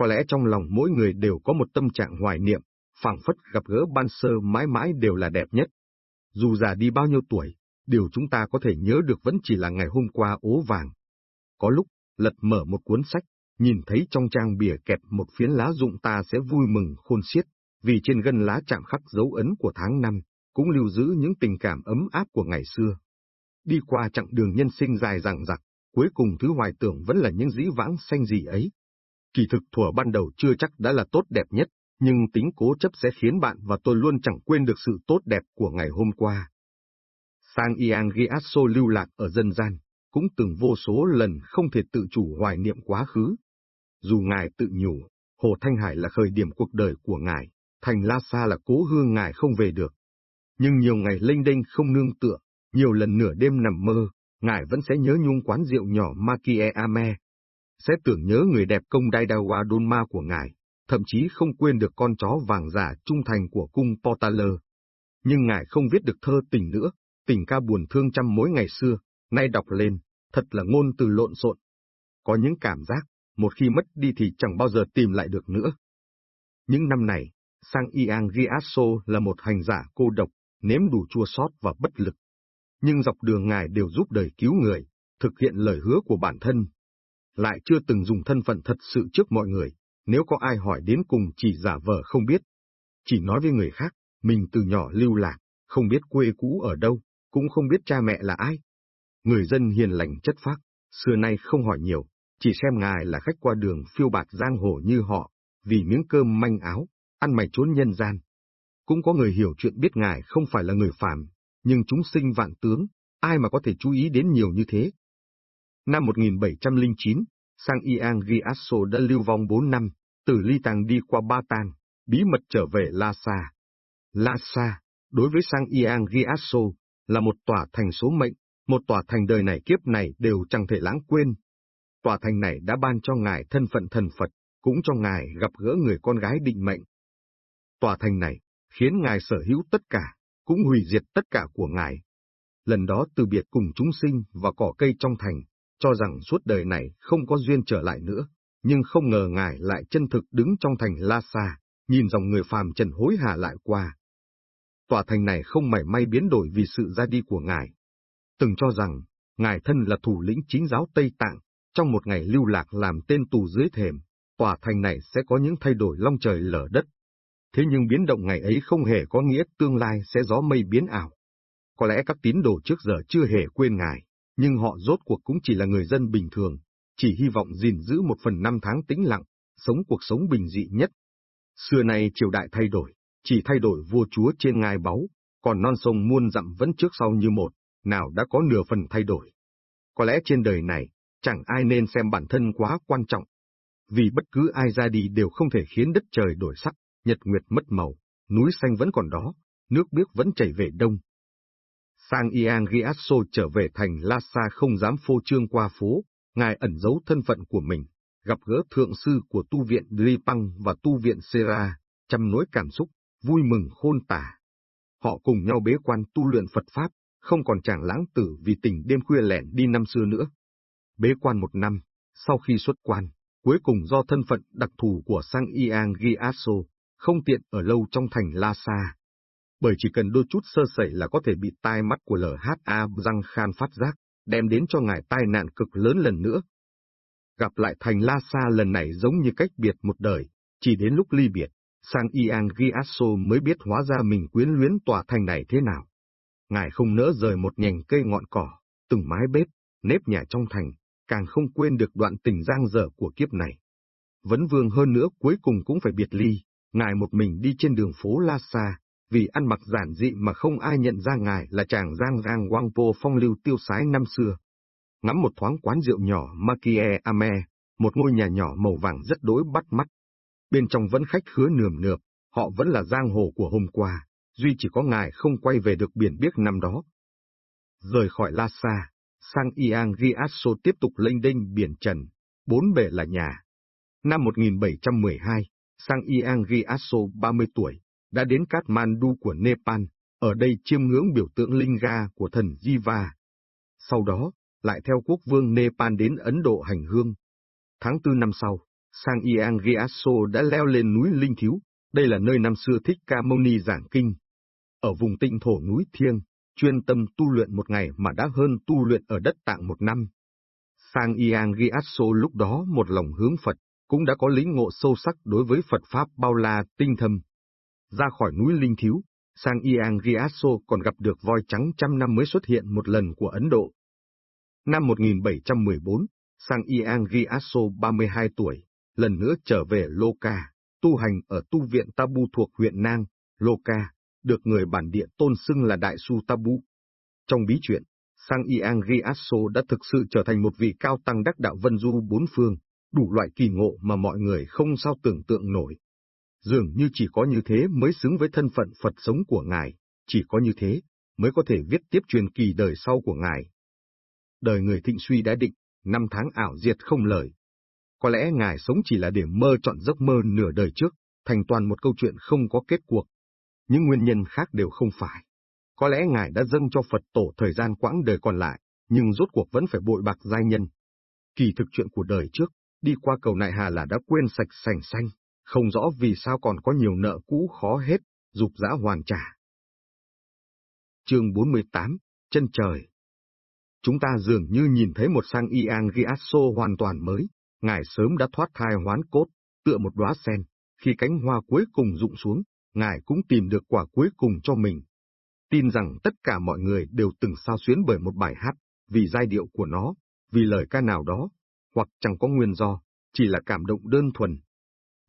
Có lẽ trong lòng mỗi người đều có một tâm trạng hoài niệm, phảng phất gặp gỡ ban sơ mãi mãi đều là đẹp nhất. Dù già đi bao nhiêu tuổi, điều chúng ta có thể nhớ được vẫn chỉ là ngày hôm qua ố vàng. Có lúc, lật mở một cuốn sách, nhìn thấy trong trang bìa kẹp một phiến lá dụng ta sẽ vui mừng khôn xiết, vì trên gân lá chạm khắc dấu ấn của tháng năm, cũng lưu giữ những tình cảm ấm áp của ngày xưa. Đi qua chặng đường nhân sinh dài dằng dặc, cuối cùng thứ hoài tưởng vẫn là những dĩ vãng xanh gì ấy. Kỳ thực thuở ban đầu chưa chắc đã là tốt đẹp nhất, nhưng tính cố chấp sẽ khiến bạn và tôi luôn chẳng quên được sự tốt đẹp của ngày hôm qua. Sang Iang Giasso lưu lạc ở dân gian, cũng từng vô số lần không thể tự chủ hoài niệm quá khứ. Dù ngài tự nhủ, Hồ Thanh Hải là khởi điểm cuộc đời của ngài, thành La Sa là cố hương ngài không về được. Nhưng nhiều ngày lênh đênh không nương tựa, nhiều lần nửa đêm nằm mơ, ngài vẫn sẽ nhớ nhung quán rượu nhỏ Makie Ame, sẽ tưởng nhớ người đẹp công đai Daidawa Donma của ngài, thậm chí không quên được con chó vàng giả trung thành của cung Portaler. Nhưng ngài không viết được thơ tình nữa, tình ca buồn thương trăm mối ngày xưa, nay đọc lên, thật là ngôn từ lộn xộn. Có những cảm giác, một khi mất đi thì chẳng bao giờ tìm lại được nữa. Những năm này, Sang Iang Giasso là một hành giả cô độc, nếm đủ chua xót và bất lực. Nhưng dọc đường ngài đều giúp đời cứu người, thực hiện lời hứa của bản thân. Lại chưa từng dùng thân phận thật sự trước mọi người, nếu có ai hỏi đến cùng chỉ giả vờ không biết. Chỉ nói với người khác, mình từ nhỏ lưu lạc, không biết quê cũ ở đâu, cũng không biết cha mẹ là ai. Người dân hiền lành chất phác, xưa nay không hỏi nhiều, chỉ xem ngài là khách qua đường phiêu bạt giang hồ như họ, vì miếng cơm manh áo, ăn mày trốn nhân gian. Cũng có người hiểu chuyện biết ngài không phải là người phàm, nhưng chúng sinh vạn tướng, ai mà có thể chú ý đến nhiều như thế. Năm 1709, Sang Iang Giasso đã lưu vong 4 năm, từ Ly Tàng đi qua Ba Tang, bí mật trở về Lhasa. Lhasa, đối với Sang Iang Giasso, là một tòa thành số mệnh, một tòa thành đời này kiếp này đều chẳng thể lãng quên. Tòa thành này đã ban cho ngài thân phận thần Phật, cũng cho ngài gặp gỡ người con gái định mệnh. Tòa thành này, khiến ngài sở hữu tất cả, cũng hủy diệt tất cả của ngài. Lần đó từ biệt cùng chúng sinh và cỏ cây trong thành, cho rằng suốt đời này không có duyên trở lại nữa, nhưng không ngờ ngài lại chân thực đứng trong thành La Sa, nhìn dòng người phàm trần hối hả lại qua. Tòa thành này không mảy may biến đổi vì sự ra đi của ngài. Từng cho rằng, ngài thân là thủ lĩnh chính giáo Tây Tạng, trong một ngày lưu lạc làm tên tù dưới thềm, tòa thành này sẽ có những thay đổi long trời lở đất. Thế nhưng biến động ngày ấy không hề có nghĩa tương lai sẽ gió mây biến ảo. Có lẽ các tín đồ trước giờ chưa hề quên ngài, nhưng họ rốt cuộc cũng chỉ là người dân bình thường, chỉ hy vọng gìn giữ một phần năm tháng tĩnh lặng, sống cuộc sống bình dị nhất. Xưa nay triều đại thay đổi, chỉ thay đổi vua chúa trên ngai báu, còn non sông muôn dặm vẫn trước sau như một, nào đã có nửa phần thay đổi. Có lẽ trên đời này, chẳng ai nên xem bản thân quá quan trọng, vì bất cứ ai ra đi đều không thể khiến đất trời đổi sắc, nhật nguyệt mất màu, núi xanh vẫn còn đó, nước biếc vẫn chảy về đông. Sang Iang Giasso trở về thành Lhasa không dám phô trương qua phố, ngài ẩn giấu thân phận của mình, gặp gỡ thượng sư của tu viện Dripang và tu viện Sera, chăm nối cảm xúc, vui mừng khôn tả. Họ cùng nhau bế quan tu luyện Phật Pháp, không còn chàng lãng tử vì tình đêm khuya lẻn đi năm xưa nữa. Bế quan một năm, sau khi xuất quan, cuối cùng do thân phận đặc thù của Sang Iang Giasso, không tiện ở lâu trong thành Lhasa. Bởi chỉ cần đôi chút sơ sẩy là có thể bị tai mắt của LHA răng khan phát giác, đem đến cho ngài tai nạn cực lớn lần nữa. Gặp lại thành La Sa lần này giống như cách biệt một đời, chỉ đến lúc ly biệt, sang Iang Giasso mới biết hóa ra mình quyến luyến tòa thành này thế nào. Ngài không nỡ rời một nhành cây ngọn cỏ, từng mái bếp, nếp nhà trong thành, càng không quên được đoạn tình giang dở của kiếp này. Vấn vương hơn nữa cuối cùng cũng phải biệt ly, ngài một mình đi trên đường phố La Sa, vì ăn mặc giản dị mà không ai nhận ra ngài là chàng Giang Giang Wang Po phong lưu tiêu sái năm xưa. Ngắm một thoáng quán rượu nhỏ Makie Ame, một ngôi nhà nhỏ màu vàng rất đối bắt mắt. Bên trong vẫn khách khứa nườm nượp, họ vẫn là giang hồ của hôm qua, duy chỉ có ngài không quay về được biển biếc năm đó. Rời khỏi Lhasa, sang Iang Giasso tiếp tục lênh đênh biển trần, bốn bể là nhà. Năm 1712, sang Iang Giasso 30 tuổi, đã đến Kathmandu của Nepal, ở đây chiêm ngưỡng biểu tượng Linga của thần Jiva. Sau đó, lại theo quốc vương Nepal đến Ấn Độ hành hương. Tháng tư năm sau, Sang Iang Gyaso đã leo lên núi Linh Thiếu, đây là nơi năm xưa Thích Ca Mâu Ni giảng kinh. Ở vùng tịnh thổ núi Thiêng, chuyên tâm tu luyện một ngày mà đã hơn tu luyện ở đất tạng một năm. Sang Iang Gyatso lúc đó một lòng hướng Phật, cũng đã có lĩnh ngộ sâu sắc đối với Phật Pháp bao la tinh thâm. Ra khỏi núi Linh Thiếu, Sang Iang Gyatso còn gặp được voi trắng trăm năm mới xuất hiện một lần của Ấn Độ. Năm 1714, Sang Iang Gyatso 32 tuổi, lần nữa trở về Loka, tu hành ở tu viện Tabu thuộc huyện Nang, Loka, được người bản địa tôn xưng là Đại Su Tabu. Trong bí truyện, Sang Iang Gyatso đã thực sự trở thành một vị cao tăng đắc đạo vân du bốn phương, đủ loại kỳ ngộ mà mọi người không sao tưởng tượng nổi. Dường như chỉ có như thế mới xứng với thân phận Phật sống của Ngài, chỉ có như thế mới có thể viết tiếp truyền kỳ đời sau của Ngài. Đời người thịnh suy đã định, năm tháng ảo diệt không lời. Có lẽ Ngài sống chỉ là để mơ chọn giấc mơ nửa đời trước, thành toàn một câu chuyện không có kết cuộc. Những nguyên nhân khác đều không phải. Có lẽ Ngài đã dâng cho Phật tổ thời gian quãng đời còn lại, nhưng rốt cuộc vẫn phải bội bạc giai nhân. Kỳ thực chuyện của đời trước, đi qua cầu nại hà là đã quên sạch sành xanh, không rõ vì sao còn có nhiều nợ cũ khó hết, dục dã hoàn trả. Chương 48, Chân trời Chúng ta dường như nhìn thấy một sang ian Giasso hoàn toàn mới, ngài sớm đã thoát thai hoán cốt, tựa một đóa sen, khi cánh hoa cuối cùng rụng xuống, ngài cũng tìm được quả cuối cùng cho mình. Tin rằng tất cả mọi người đều từng sao xuyến bởi một bài hát, vì giai điệu của nó, vì lời ca nào đó, hoặc chẳng có nguyên do, chỉ là cảm động đơn thuần.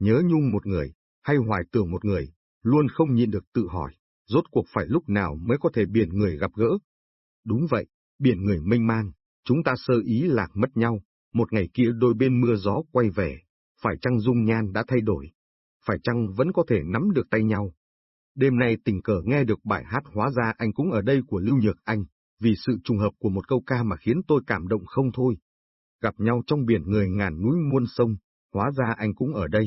Nhớ nhung một người, hay hoài tưởng một người, luôn không nhịn được tự hỏi, rốt cuộc phải lúc nào mới có thể biển người gặp gỡ. Đúng vậy, biển người mênh mang, chúng ta sơ ý lạc mất nhau, một ngày kia đôi bên mưa gió quay về, phải chăng dung nhan đã thay đổi, phải chăng vẫn có thể nắm được tay nhau. Đêm nay tình cờ nghe được bài hát hóa ra anh cũng ở đây của Lưu Nhược Anh, vì sự trùng hợp của một câu ca mà khiến tôi cảm động không thôi gặp nhau trong biển người ngàn núi muôn sông, hóa ra anh cũng ở đây.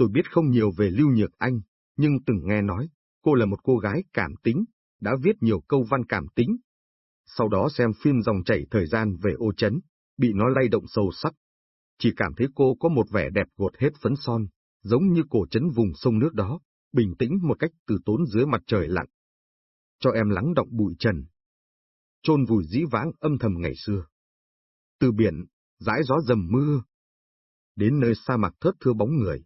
Tôi biết không nhiều về Lưu Nhược Anh, nhưng từng nghe nói, cô là một cô gái cảm tính, đã viết nhiều câu văn cảm tính. Sau đó xem phim dòng chảy thời gian về ô chấn, bị nó lay động sâu sắc. Chỉ cảm thấy cô có một vẻ đẹp gột hết phấn son, giống như cổ chấn vùng sông nước đó, bình tĩnh một cách từ tốn dưới mặt trời lặn. Cho em lắng động bụi trần. Trôn vùi dĩ vãng âm thầm ngày xưa. Từ biển, dãi gió dầm mưa. Đến nơi sa mạc thớt thưa bóng người.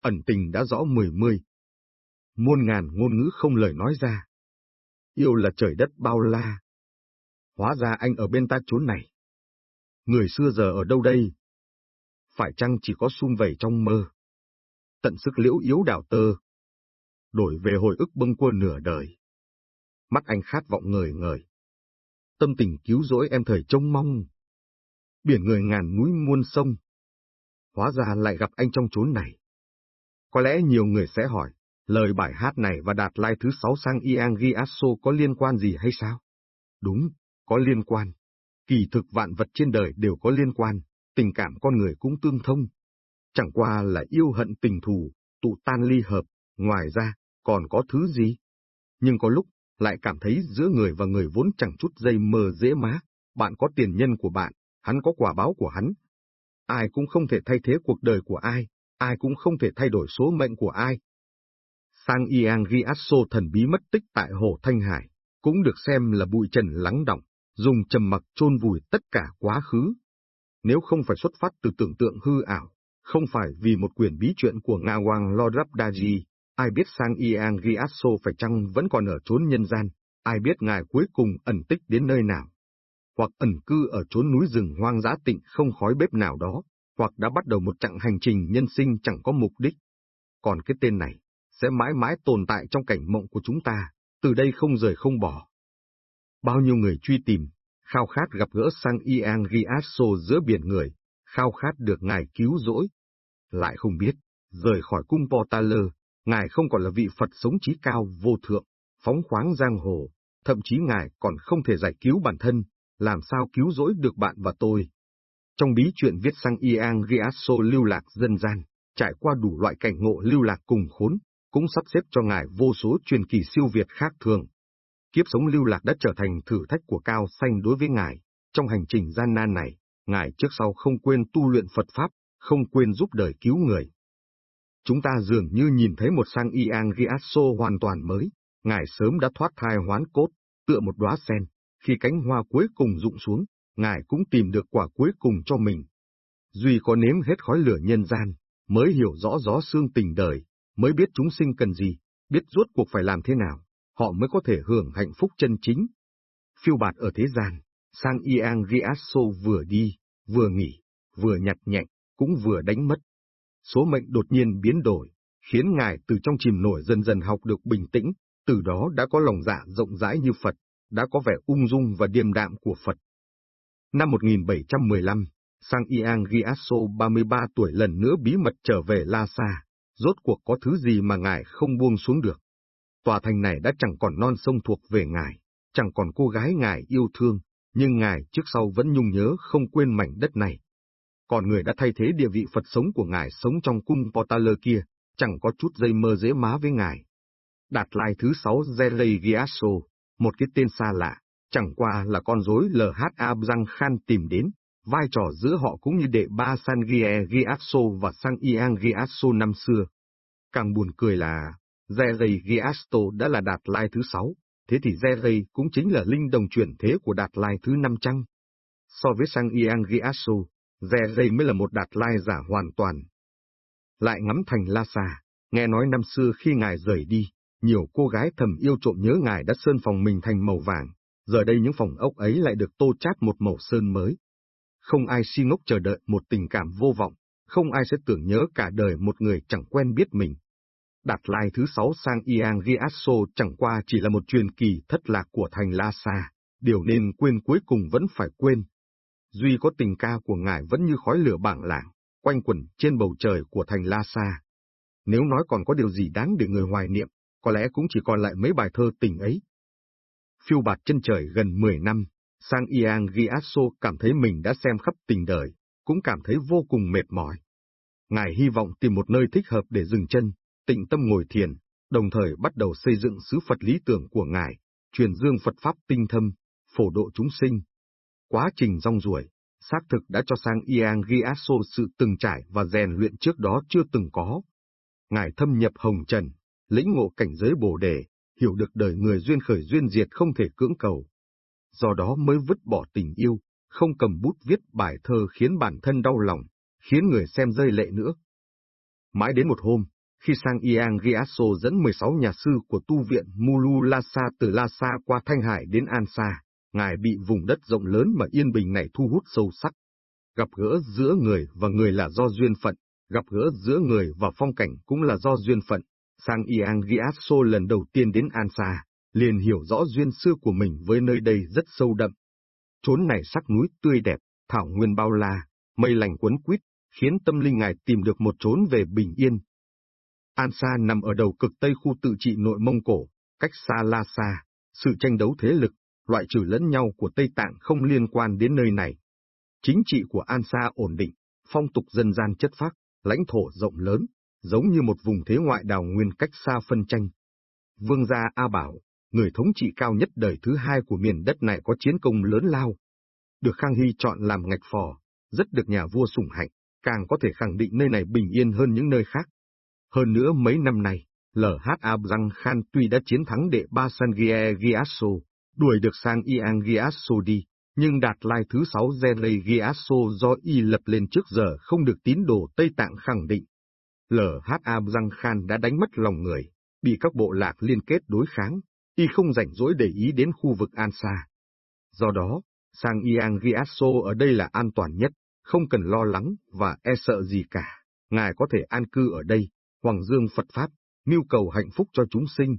Ẩn tình đã rõ mười mươi. Muôn ngàn ngôn ngữ không lời nói ra. Yêu là trời đất bao la. Hóa ra anh ở bên ta chốn này. Người xưa giờ ở đâu đây? Phải chăng chỉ có sum vầy trong mơ? Tận sức liễu yếu đảo tơ. Đổi về hồi ức bâng quơ nửa đời. Mắt anh khát vọng ngời ngời. Tâm tình cứu rỗi em thời trông mong biển người ngàn núi muôn sông. Hóa ra lại gặp anh trong chốn này. Có lẽ nhiều người sẽ hỏi, lời bài hát này và đạt lai thứ sáu sang Iang Giasso có liên quan gì hay sao? Đúng, có liên quan. Kỳ thực vạn vật trên đời đều có liên quan, tình cảm con người cũng tương thông. Chẳng qua là yêu hận tình thù, tụ tan ly hợp, ngoài ra, còn có thứ gì? Nhưng có lúc, lại cảm thấy giữa người và người vốn chẳng chút dây mờ dễ má, bạn có tiền nhân của bạn, hắn có quả báo của hắn. Ai cũng không thể thay thế cuộc đời của ai, ai cũng không thể thay đổi số mệnh của ai. Sang Iang Riasso thần bí mất tích tại Hồ Thanh Hải, cũng được xem là bụi trần lắng động, dùng trầm mặc chôn vùi tất cả quá khứ. Nếu không phải xuất phát từ tưởng tượng hư ảo, không phải vì một quyền bí chuyện của Nga Wang Lord Rabdaji, ai biết Sang Iang Riasso phải chăng vẫn còn ở chốn nhân gian, ai biết ngài cuối cùng ẩn tích đến nơi nào hoặc ẩn cư ở chốn núi rừng hoang dã tịnh không khói bếp nào đó, hoặc đã bắt đầu một chặng hành trình nhân sinh chẳng có mục đích. Còn cái tên này, sẽ mãi mãi tồn tại trong cảnh mộng của chúng ta, từ đây không rời không bỏ. Bao nhiêu người truy tìm, khao khát gặp gỡ sang Iang Giasso giữa biển người, khao khát được ngài cứu rỗi. Lại không biết, rời khỏi cung Portaler, ngài không còn là vị Phật sống trí cao vô thượng, phóng khoáng giang hồ, thậm chí ngài còn không thể giải cứu bản thân, làm sao cứu rỗi được bạn và tôi. Trong bí truyện viết sang Iang Riasso lưu lạc dân gian, trải qua đủ loại cảnh ngộ lưu lạc cùng khốn, cũng sắp xếp cho ngài vô số truyền kỳ siêu việt khác thường. Kiếp sống lưu lạc đã trở thành thử thách của Cao Xanh đối với ngài, trong hành trình gian nan này, ngài trước sau không quên tu luyện Phật Pháp, không quên giúp đời cứu người. Chúng ta dường như nhìn thấy một sang Iang Riasso hoàn toàn mới, ngài sớm đã thoát thai hoán cốt, tựa một đóa sen, khi cánh hoa cuối cùng rụng xuống, ngài cũng tìm được quả cuối cùng cho mình. Duy có nếm hết khói lửa nhân gian, mới hiểu rõ gió xương tình đời, mới biết chúng sinh cần gì, biết rốt cuộc phải làm thế nào, họ mới có thể hưởng hạnh phúc chân chính. Phiêu bạt ở thế gian, sang Iang Riasso vừa đi, vừa nghỉ, vừa nhặt nhạnh, cũng vừa đánh mất. Số mệnh đột nhiên biến đổi, khiến ngài từ trong chìm nổi dần dần học được bình tĩnh, từ đó đã có lòng dạ rộng rãi như Phật, đã có vẻ ung dung và điềm đạm của Phật. Năm 1715, Sang Iang Riasso 33 tuổi lần nữa bí mật trở về Lhasa, rốt cuộc có thứ gì mà ngài không buông xuống được. Tòa thành này đã chẳng còn non sông thuộc về ngài, chẳng còn cô gái ngài yêu thương, nhưng ngài trước sau vẫn nhung nhớ không quên mảnh đất này. Còn người đã thay thế địa vị Phật sống của ngài sống trong cung Potala kia, chẳng có chút dây mơ dễ má với ngài. Đạt lai thứ sáu Zelay Giasso, một cái tên xa lạ, chẳng qua là con rối LH Abzang Khan tìm đến, vai trò giữa họ cũng như đệ ba Sangie Giasso và Sang Iang Giasso năm xưa. Càng buồn cười là, Zerei Giasto đã là Đạt lai thứ sáu, thế thì Zerei cũng chính là linh đồng chuyển thế của Đạt lai thứ năm chăng? So với Sang Iang Giasso, Zerei mới là một Đạt lai giả hoàn toàn. Lại ngắm thành Lhasa, nghe nói năm xưa khi ngài rời đi, nhiều cô gái thầm yêu trộm nhớ ngài đã sơn phòng mình thành màu vàng, giờ đây những phòng ốc ấy lại được tô chát một màu sơn mới. Không ai si ngốc chờ đợi một tình cảm vô vọng, không ai sẽ tưởng nhớ cả đời một người chẳng quen biết mình. Đạt lai thứ sáu sang Iang Giasso chẳng qua chỉ là một truyền kỳ thất lạc của thành Lhasa, điều nên quên cuối cùng vẫn phải quên. Duy có tình ca của ngài vẫn như khói lửa bảng lảng, quanh quẩn trên bầu trời của thành Lhasa. Nếu nói còn có điều gì đáng để người hoài niệm, có lẽ cũng chỉ còn lại mấy bài thơ tình ấy. Phiêu bạt chân trời gần 10 năm, sang Iang Giasso cảm thấy mình đã xem khắp tình đời, cũng cảm thấy vô cùng mệt mỏi. Ngài hy vọng tìm một nơi thích hợp để dừng chân, tịnh tâm ngồi thiền, đồng thời bắt đầu xây dựng sứ Phật lý tưởng của Ngài, truyền dương Phật Pháp tinh thâm, phổ độ chúng sinh. Quá trình rong ruổi, xác thực đã cho sang Iang Giasso sự từng trải và rèn luyện trước đó chưa từng có. Ngài thâm nhập hồng trần, lĩnh ngộ cảnh giới bồ đề, hiểu được đời người duyên khởi duyên diệt không thể cưỡng cầu. Do đó mới vứt bỏ tình yêu, không cầm bút viết bài thơ khiến bản thân đau lòng, khiến người xem rơi lệ nữa. Mãi đến một hôm, khi sang Iang Giaso dẫn 16 nhà sư của tu viện Mulu Lhasa từ Lhasa qua Thanh Hải đến An Sa, ngài bị vùng đất rộng lớn mà yên bình này thu hút sâu sắc. Gặp gỡ giữa người và người là do duyên phận, gặp gỡ giữa người và phong cảnh cũng là do duyên phận, Sang Iang Giasso lần đầu tiên đến Ansa, liền hiểu rõ duyên xưa của mình với nơi đây rất sâu đậm. Chốn này sắc núi tươi đẹp, thảo nguyên bao la, mây lành quấn quýt, khiến tâm linh ngài tìm được một chốn về bình yên. Ansa nằm ở đầu cực tây khu tự trị nội Mông Cổ, cách xa La Sa, sự tranh đấu thế lực, loại trừ lẫn nhau của Tây Tạng không liên quan đến nơi này. Chính trị của Ansa ổn định, phong tục dân gian chất phác, lãnh thổ rộng lớn, giống như một vùng thế ngoại đào nguyên cách xa phân tranh. Vương gia A Bảo, người thống trị cao nhất đời thứ hai của miền đất này có chiến công lớn lao. Được Khang Hy chọn làm ngạch phò, rất được nhà vua sủng hạnh, càng có thể khẳng định nơi này bình yên hơn những nơi khác. Hơn nữa mấy năm nay, LH Abzang Khan tuy đã chiến thắng đệ ba Sangie Giasso, đuổi được sang Iang Giasso đi, nhưng đạt lai thứ sáu Zerei Giasso do y lập lên trước giờ không được tín đồ Tây Tạng khẳng định, LHA Răng Khan đã đánh mất lòng người, bị các bộ lạc liên kết đối kháng, y không rảnh rỗi để ý đến khu vực An Sa. Do đó, sang Iang Giasso ở đây là an toàn nhất, không cần lo lắng và e sợ gì cả. Ngài có thể an cư ở đây, Hoàng Dương Phật Pháp, mưu cầu hạnh phúc cho chúng sinh.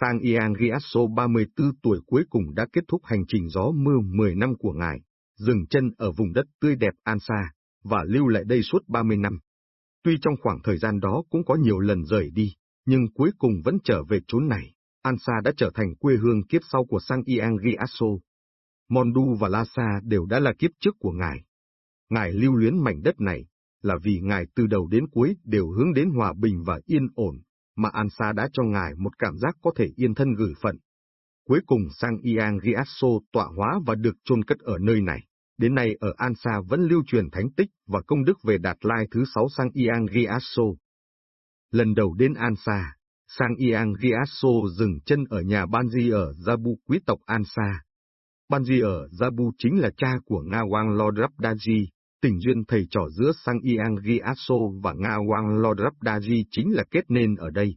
Sang Iang Giasso 34 tuổi cuối cùng đã kết thúc hành trình gió mưa 10 năm của Ngài, dừng chân ở vùng đất tươi đẹp An Sa, và lưu lại đây suốt 30 năm. Tuy trong khoảng thời gian đó cũng có nhiều lần rời đi, nhưng cuối cùng vẫn trở về chốn này. Ansa đã trở thành quê hương kiếp sau của Sang Iang Giasso. Mondu và Lhasa đều đã là kiếp trước của ngài. Ngài lưu luyến mảnh đất này, là vì ngài từ đầu đến cuối đều hướng đến hòa bình và yên ổn, mà Ansa đã cho ngài một cảm giác có thể yên thân gửi phận. Cuối cùng Sang Iang Giasso tọa hóa và được chôn cất ở nơi này. Đến nay ở Ansa vẫn lưu truyền thánh tích và công đức về Đạt Lai thứ sáu sang Iang Giasso. Lần đầu đến Ansa, sang Iang Giasso dừng chân ở nhà Banji ở Jabu quý tộc Ansa. Banji ở Jabu chính là cha của Nga Wang Lord Rabdaji, tình duyên thầy trò giữa Sang Iang Giasso và Nga Wang Lord Rabdaji chính là kết nên ở đây.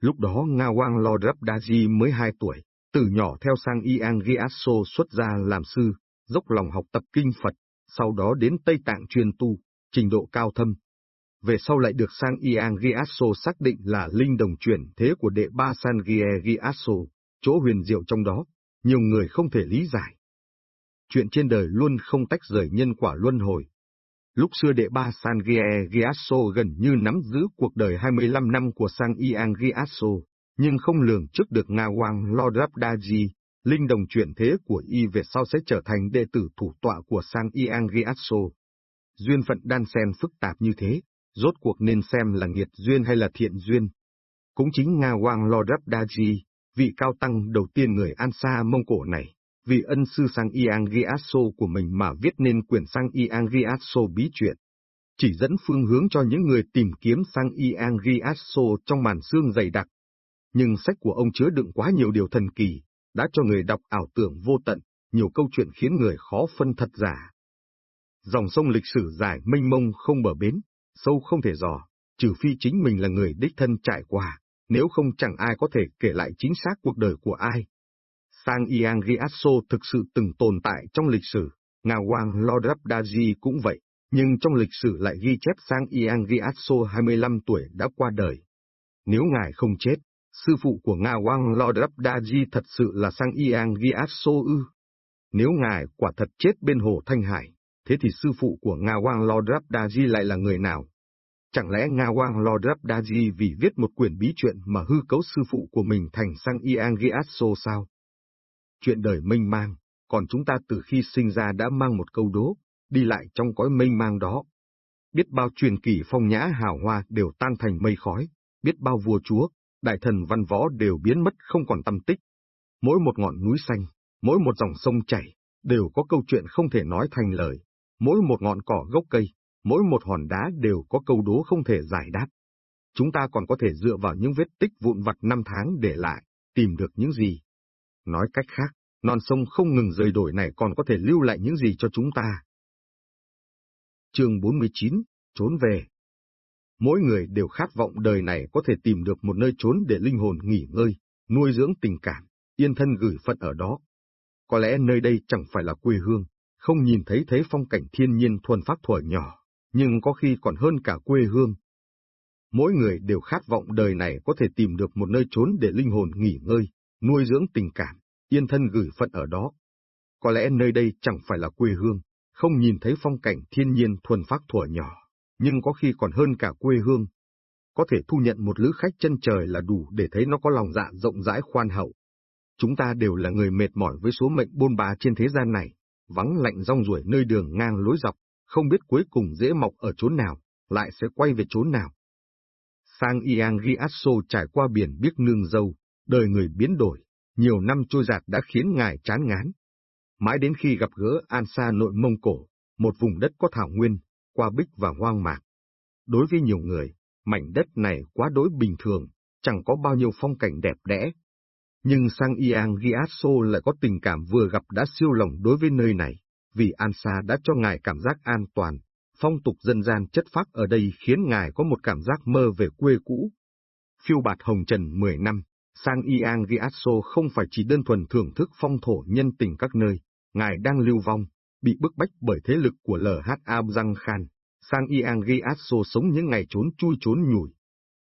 Lúc đó Nga Wang Lord Rabdaji mới 2 tuổi, từ nhỏ theo Sang Iang Giasso xuất gia làm sư, dốc lòng học tập kinh Phật, sau đó đến Tây Tạng truyền tu, trình độ cao thâm. Về sau lại được Sang Iang Giasso xác định là linh đồng chuyển thế của đệ ba San Giasso, chỗ huyền diệu trong đó, nhiều người không thể lý giải. Chuyện trên đời luôn không tách rời nhân quả luân hồi. Lúc xưa đệ ba San Giasso gần như nắm giữ cuộc đời 25 năm của Sang Iang Giasso, nhưng không lường trước được Nga Wang Lord linh đồng chuyển thế của y về sau sẽ trở thành đệ tử thủ tọa của Sang Iang Duyên phận đan xen phức tạp như thế, rốt cuộc nên xem là nghiệt duyên hay là thiện duyên. Cũng chính Nga Wang Lord vị cao tăng đầu tiên người An Sa Mông Cổ này, vì ân sư Sang Iang của mình mà viết nên quyển Sang Iang bí truyện. Chỉ dẫn phương hướng cho những người tìm kiếm Sang Iang trong màn xương dày đặc. Nhưng sách của ông chứa đựng quá nhiều điều thần kỳ, đã cho người đọc ảo tưởng vô tận, nhiều câu chuyện khiến người khó phân thật giả. Dòng sông lịch sử dài mênh mông không bờ bến, sâu không thể dò, trừ phi chính mình là người đích thân trải qua, nếu không chẳng ai có thể kể lại chính xác cuộc đời của ai. Sang Iang Giasso thực sự từng tồn tại trong lịch sử, Nga Wang cũng vậy, nhưng trong lịch sử lại ghi chép Sang Iang Giasso 25 tuổi đã qua đời. Nếu ngài không chết, sư phụ của Nga Wang Lord Rabdaji thật sự là Sang Iang Giasso ư. Nếu ngài quả thật chết bên hồ Thanh Hải, thế thì sư phụ của Nga Wang Lord Rabdaji lại là người nào? Chẳng lẽ Nga Wang Lord Rabdaji vì viết một quyển bí truyện mà hư cấu sư phụ của mình thành sang Iang Giasso sao? Chuyện đời mênh mang, còn chúng ta từ khi sinh ra đã mang một câu đố, đi lại trong cõi mênh mang đó. Biết bao truyền kỳ phong nhã hào hoa đều tan thành mây khói, biết bao vua chúa, đại thần văn võ đều biến mất không còn tâm tích. Mỗi một ngọn núi xanh, mỗi một dòng sông chảy, đều có câu chuyện không thể nói thành lời. Mỗi một ngọn cỏ gốc cây, mỗi một hòn đá đều có câu đố không thể giải đáp. Chúng ta còn có thể dựa vào những vết tích vụn vặt năm tháng để lại, tìm được những gì. Nói cách khác, non sông không ngừng rời đổi này còn có thể lưu lại những gì cho chúng ta. Chương 49, Trốn về Mỗi người đều khát vọng đời này có thể tìm được một nơi trốn để linh hồn nghỉ ngơi, nuôi dưỡng tình cảm, yên thân gửi phận ở đó. Có lẽ nơi đây chẳng phải là quê hương, không nhìn thấy thế phong cảnh thiên nhiên thuần phát thuở nhỏ, nhưng có khi còn hơn cả quê hương. Mỗi người đều khát vọng đời này có thể tìm được một nơi trốn để linh hồn nghỉ ngơi, nuôi dưỡng tình cảm, yên thân gửi phận ở đó. Có lẽ nơi đây chẳng phải là quê hương, không nhìn thấy phong cảnh thiên nhiên thuần phát thuở nhỏ, nhưng có khi còn hơn cả quê hương. Có thể thu nhận một lữ khách chân trời là đủ để thấy nó có lòng dạ rộng rãi khoan hậu. Chúng ta đều là người mệt mỏi với số mệnh bôn ba trên thế gian này, vắng lạnh rong ruổi nơi đường ngang lối dọc, không biết cuối cùng dễ mọc ở chốn nào, lại sẽ quay về chốn nào. Sang Iang Riasso trải qua biển biếc nương dâu, đời người biến đổi, nhiều năm trôi giạt đã khiến ngài chán ngán. Mãi đến khi gặp gỡ Ansa nội Mông Cổ, một vùng đất có thảo nguyên, qua bích và hoang mạc. Đối với nhiều người, mảnh đất này quá đối bình thường, chẳng có bao nhiêu phong cảnh đẹp đẽ. Nhưng sang Iang Giasso lại có tình cảm vừa gặp đã siêu lòng đối với nơi này, vì Ansa đã cho ngài cảm giác an toàn, phong tục dân gian chất phác ở đây khiến ngài có một cảm giác mơ về quê cũ. Phiêu bạt hồng trần 10 năm, sang Iang Giasso không phải chỉ đơn thuần thưởng thức phong thổ nhân tình các nơi, ngài đang lưu vong, bị bức bách bởi thế lực của LHA Abzang Khan, sang Iang Giasso sống những ngày trốn chui trốn nhủi.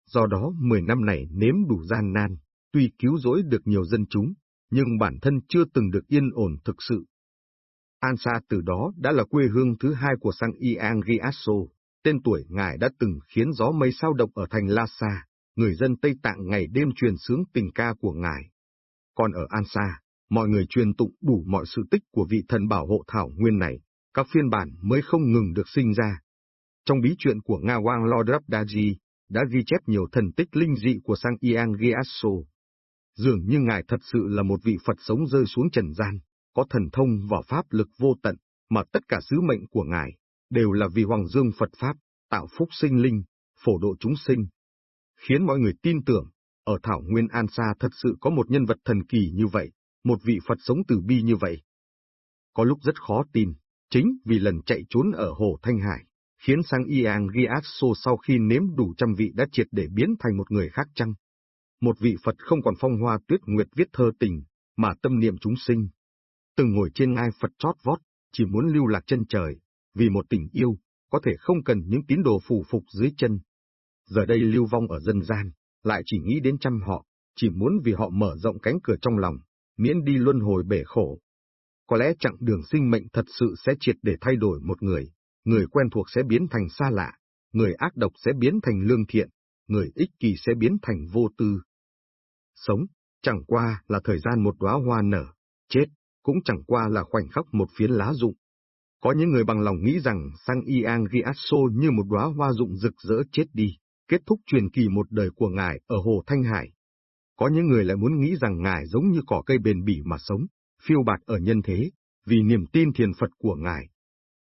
Do đó 10 năm này nếm đủ gian nan, tuy cứu rỗi được nhiều dân chúng, nhưng bản thân chưa từng được yên ổn thực sự. Ansa từ đó đã là quê hương thứ hai của sang Iang Giasso, tên tuổi ngài đã từng khiến gió mây sao động ở thành Lhasa, người dân Tây Tạng ngày đêm truyền sướng tình ca của ngài. Còn ở Ansa, mọi người truyền tụng đủ mọi sự tích của vị thần bảo hộ thảo nguyên này, các phiên bản mới không ngừng được sinh ra. Trong bí truyện của Nga Wang Lodrabdaji, đã ghi chép nhiều thần tích linh dị của sang Iang Gyatso. Dường như ngài thật sự là một vị Phật sống rơi xuống trần gian, có thần thông và pháp lực vô tận, mà tất cả sứ mệnh của ngài đều là vì Hoàng Dương Phật Pháp, tạo phúc sinh linh, phổ độ chúng sinh. Khiến mọi người tin tưởng, ở Thảo Nguyên An Sa thật sự có một nhân vật thần kỳ như vậy, một vị Phật sống từ bi như vậy, có lúc rất khó tin, chính vì lần chạy trốn ở Hồ Thanh Hải, khiến sang Iang Riasso sau khi nếm đủ trăm vị đã triệt để biến thành một người khác chăng? Một vị Phật không còn phong hoa tuyết nguyệt viết thơ tình, mà tâm niệm chúng sinh. Từng ngồi trên ngai Phật chót vót, chỉ muốn lưu lạc chân trời, vì một tình yêu, có thể không cần những tín đồ phù phục dưới chân. Giờ đây lưu vong ở dân gian, lại chỉ nghĩ đến chăm họ, chỉ muốn vì họ mở rộng cánh cửa trong lòng, miễn đi luân hồi bể khổ. Có lẽ chặng đường sinh mệnh thật sự sẽ triệt để thay đổi một người, người quen thuộc sẽ biến thành xa lạ, người ác độc sẽ biến thành lương thiện, người ích kỷ sẽ biến thành vô tư. Sống, chẳng qua là thời gian một đóa hoa nở, chết, cũng chẳng qua là khoảnh khắc một phiến lá rụng. Có những người bằng lòng nghĩ rằng sang Iang Giasso như một đóa hoa rụng rực rỡ chết đi, kết thúc truyền kỳ một đời của ngài ở Hồ Thanh Hải. Có những người lại muốn nghĩ rằng ngài giống như cỏ cây bền bỉ mà sống, phiêu bạt ở nhân thế, vì niềm tin thiền Phật của ngài.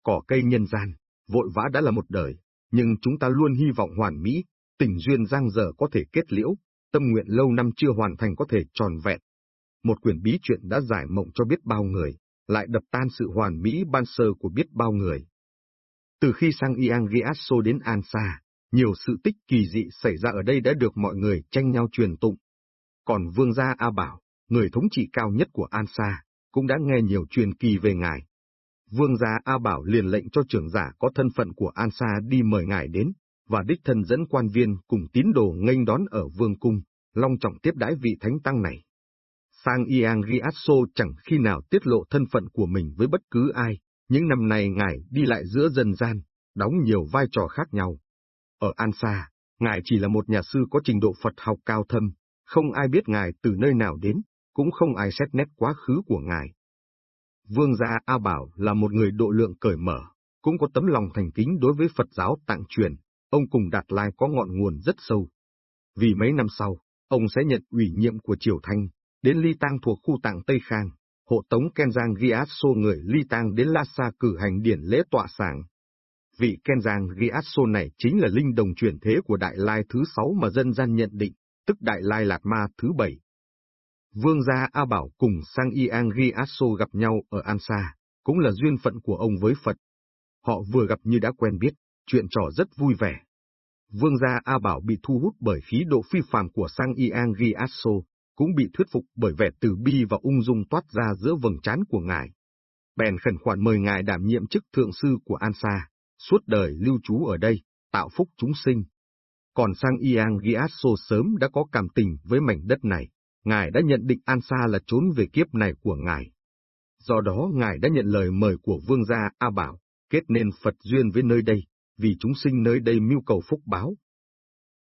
Cỏ cây nhân gian, vội vã đã là một đời, nhưng chúng ta luôn hy vọng hoàn mỹ, tình duyên giang dở có thể kết liễu, tâm nguyện lâu năm chưa hoàn thành có thể tròn vẹn. Một quyển bí truyện đã giải mộng cho biết bao người, lại đập tan sự hoàn mỹ ban sơ của biết bao người. Từ khi sang Iangriasso đến Ansa, nhiều sự tích kỳ dị xảy ra ở đây đã được mọi người tranh nhau truyền tụng. Còn vương gia A Bảo, người thống trị cao nhất của An Sa, cũng đã nghe nhiều truyền kỳ về ngài. Vương gia A Bảo liền lệnh cho trưởng giả có thân phận của An Sa đi mời ngài đến, và đích thân dẫn quan viên cùng tín đồ nghênh đón ở vương cung, long trọng tiếp đái vị thánh tăng này. Sang Iang Riasso chẳng khi nào tiết lộ thân phận của mình với bất cứ ai, những năm này ngài đi lại giữa dân gian, đóng nhiều vai trò khác nhau. Ở An Sa, ngài chỉ là một nhà sư có trình độ Phật học cao thâm, không ai biết ngài từ nơi nào đến, cũng không ai xét nét quá khứ của ngài. Vương gia A Bảo là một người độ lượng cởi mở, cũng có tấm lòng thành kính đối với Phật giáo tạng truyền, ông cùng Đạt Lai có ngọn nguồn rất sâu. Vì mấy năm sau, ông sẽ nhận ủy nhiệm của Triều Thanh, đến Ly Tang thuộc khu tạng Tây Khang, hộ tống Kenzang Gyatso người Ly Tang đến Lhasa cử hành điển lễ tọa sảng. Vị Kenzang Gyatso này chính là linh đồng truyền thế của Đại Lai thứ sáu mà dân gian nhận định, tức Đại Lai Lạt Ma thứ bảy. Vương gia A Bảo cùng sang Iang Gyatso gặp nhau ở Ansa, cũng là duyên phận của ông với Phật. Họ vừa gặp như đã quen biết, chuyện trò rất vui vẻ. Vương gia A Bảo bị thu hút bởi khí độ phi phàm của sang Iang Gyatso, cũng bị thuyết phục bởi vẻ từ bi và ung dung toát ra giữa vầng trán của ngài. Bèn khẩn khoản mời ngài đảm nhiệm chức thượng sư của Ansa, suốt đời lưu trú ở đây, tạo phúc chúng sinh. Còn sang Iang Giasso sớm đã có cảm tình với mảnh đất này, ngài đã nhận định Ansa là trốn về kiếp này của ngài. Do đó ngài đã nhận lời mời của vương gia A Bảo, kết nên Phật duyên với nơi đây, vì chúng sinh nơi đây mưu cầu phúc báo.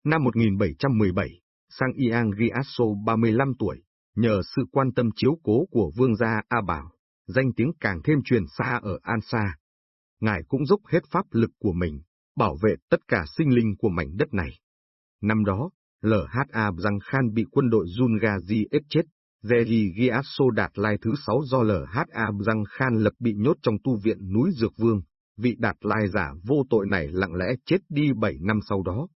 Năm 1717, sang Iang Giasso 35 tuổi, nhờ sự quan tâm chiếu cố của vương gia A Bảo, danh tiếng càng thêm truyền xa ở Ansa. Ngài cũng dốc hết pháp lực của mình, bảo vệ tất cả sinh linh của mảnh đất này. Năm đó, LHA Răng Khan bị quân đội Jungazi ép chết, Zeri Giaso đạt lai thứ sáu do LHA Răng Khan lập bị nhốt trong tu viện núi Dược Vương, vị đạt lai giả vô tội này lặng lẽ chết đi bảy năm sau đó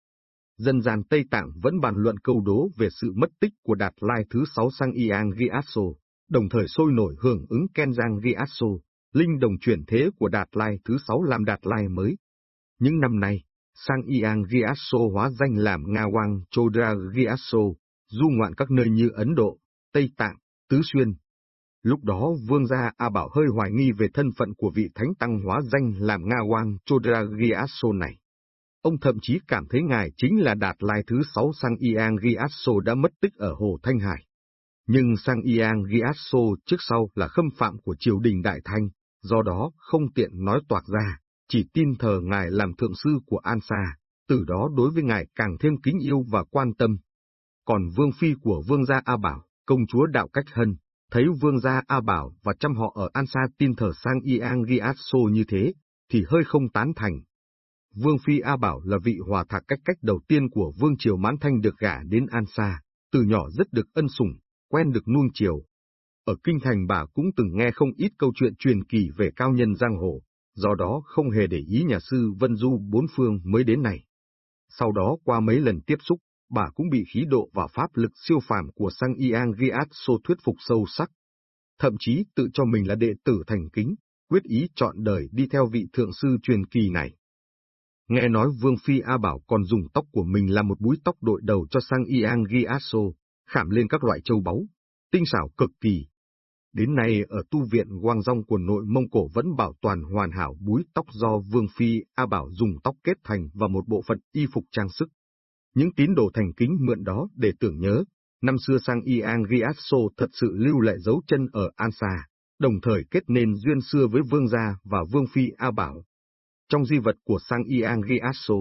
dân gian Tây Tạng vẫn bàn luận câu đố về sự mất tích của Đạt Lai thứ sáu sang Iang Giaso, đồng thời sôi nổi hưởng ứng Kenjang Giaso, linh đồng chuyển thế của Đạt Lai thứ sáu làm Đạt Lai mới. Những năm nay, sang Iang Gyatso hóa danh làm Nga Wang Chodra Gyatso, du ngoạn các nơi như Ấn Độ, Tây Tạng, Tứ Xuyên. Lúc đó vương gia A Bảo hơi hoài nghi về thân phận của vị thánh tăng hóa danh làm Nga Wang Chodra Gyatso này. Ông thậm chí cảm thấy ngài chính là Đạt Lai thứ sáu sang Iang Gyatso đã mất tích ở Hồ Thanh Hải. Nhưng sang Iang Gyatso trước sau là khâm phạm của triều đình Đại Thanh, do đó không tiện nói toạc ra, chỉ tin thờ ngài làm thượng sư của An Sa, từ đó đối với ngài càng thêm kính yêu và quan tâm. Còn vương phi của vương gia A Bảo, công chúa Đạo Cách Hân, thấy vương gia A Bảo và trăm họ ở An Sa tin thờ sang Iang Riasso như thế, thì hơi không tán thành, Vương Phi A Bảo là vị hòa thạc cách cách đầu tiên của Vương Triều Mãn Thanh được gả đến An Sa, từ nhỏ rất được ân sủng, quen được nuông chiều. Ở Kinh Thành bà cũng từng nghe không ít câu chuyện truyền kỳ về cao nhân giang hồ, do đó không hề để ý nhà sư Vân Du bốn phương mới đến này. Sau đó qua mấy lần tiếp xúc, bà cũng bị khí độ và pháp lực siêu phàm của sang Iang Riat thuyết phục sâu sắc. thậm chí tự cho mình là đệ tử thành kính, quyết ý chọn đời đi theo vị thượng sư truyền kỳ này. Nghe nói Vương Phi A Bảo còn dùng tóc của mình làm một búi tóc đội đầu cho sang Iang Giasso, khảm lên các loại châu báu, tinh xảo cực kỳ. Đến nay ở tu viện Quang Dông của nội Mông Cổ vẫn bảo toàn hoàn hảo búi tóc do Vương Phi A Bảo dùng tóc kết thành và một bộ phận y phục trang sức. Những tín đồ thành kính mượn đó để tưởng nhớ, năm xưa sang Iang Giasso thật sự lưu lại dấu chân ở Ansa, đồng thời kết nên duyên xưa với Vương Gia và Vương Phi A Bảo. Trong di vật của sang Iang Giasso,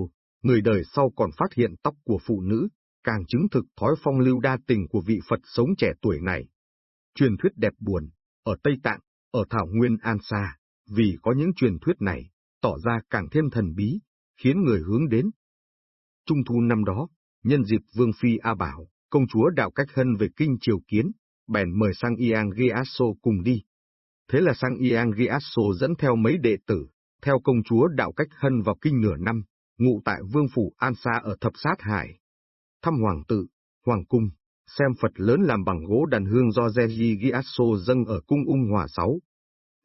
người đời sau còn phát hiện tóc của phụ nữ, càng chứng thực thói phong lưu đa tình của vị Phật sống trẻ tuổi này. Truyền thuyết đẹp buồn, ở Tây Tạng, ở Thảo Nguyên An Sa, vì có những truyền thuyết này, tỏ ra càng thêm thần bí, khiến người hướng đến. Trung thu năm đó, nhân dịp Vương Phi A Bảo, công chúa đạo cách hân về kinh triều kiến, bèn mời sang Iang Giasso cùng đi. Thế là sang Iang Giasso dẫn theo mấy đệ tử, theo công chúa đạo cách hân vào kinh nửa năm, ngụ tại vương phủ An Sa ở Thập Sát Hải. Thăm hoàng tự, hoàng cung, xem Phật lớn làm bằng gỗ đàn hương do Zeji Giasso dâng ở cung ung hòa sáu.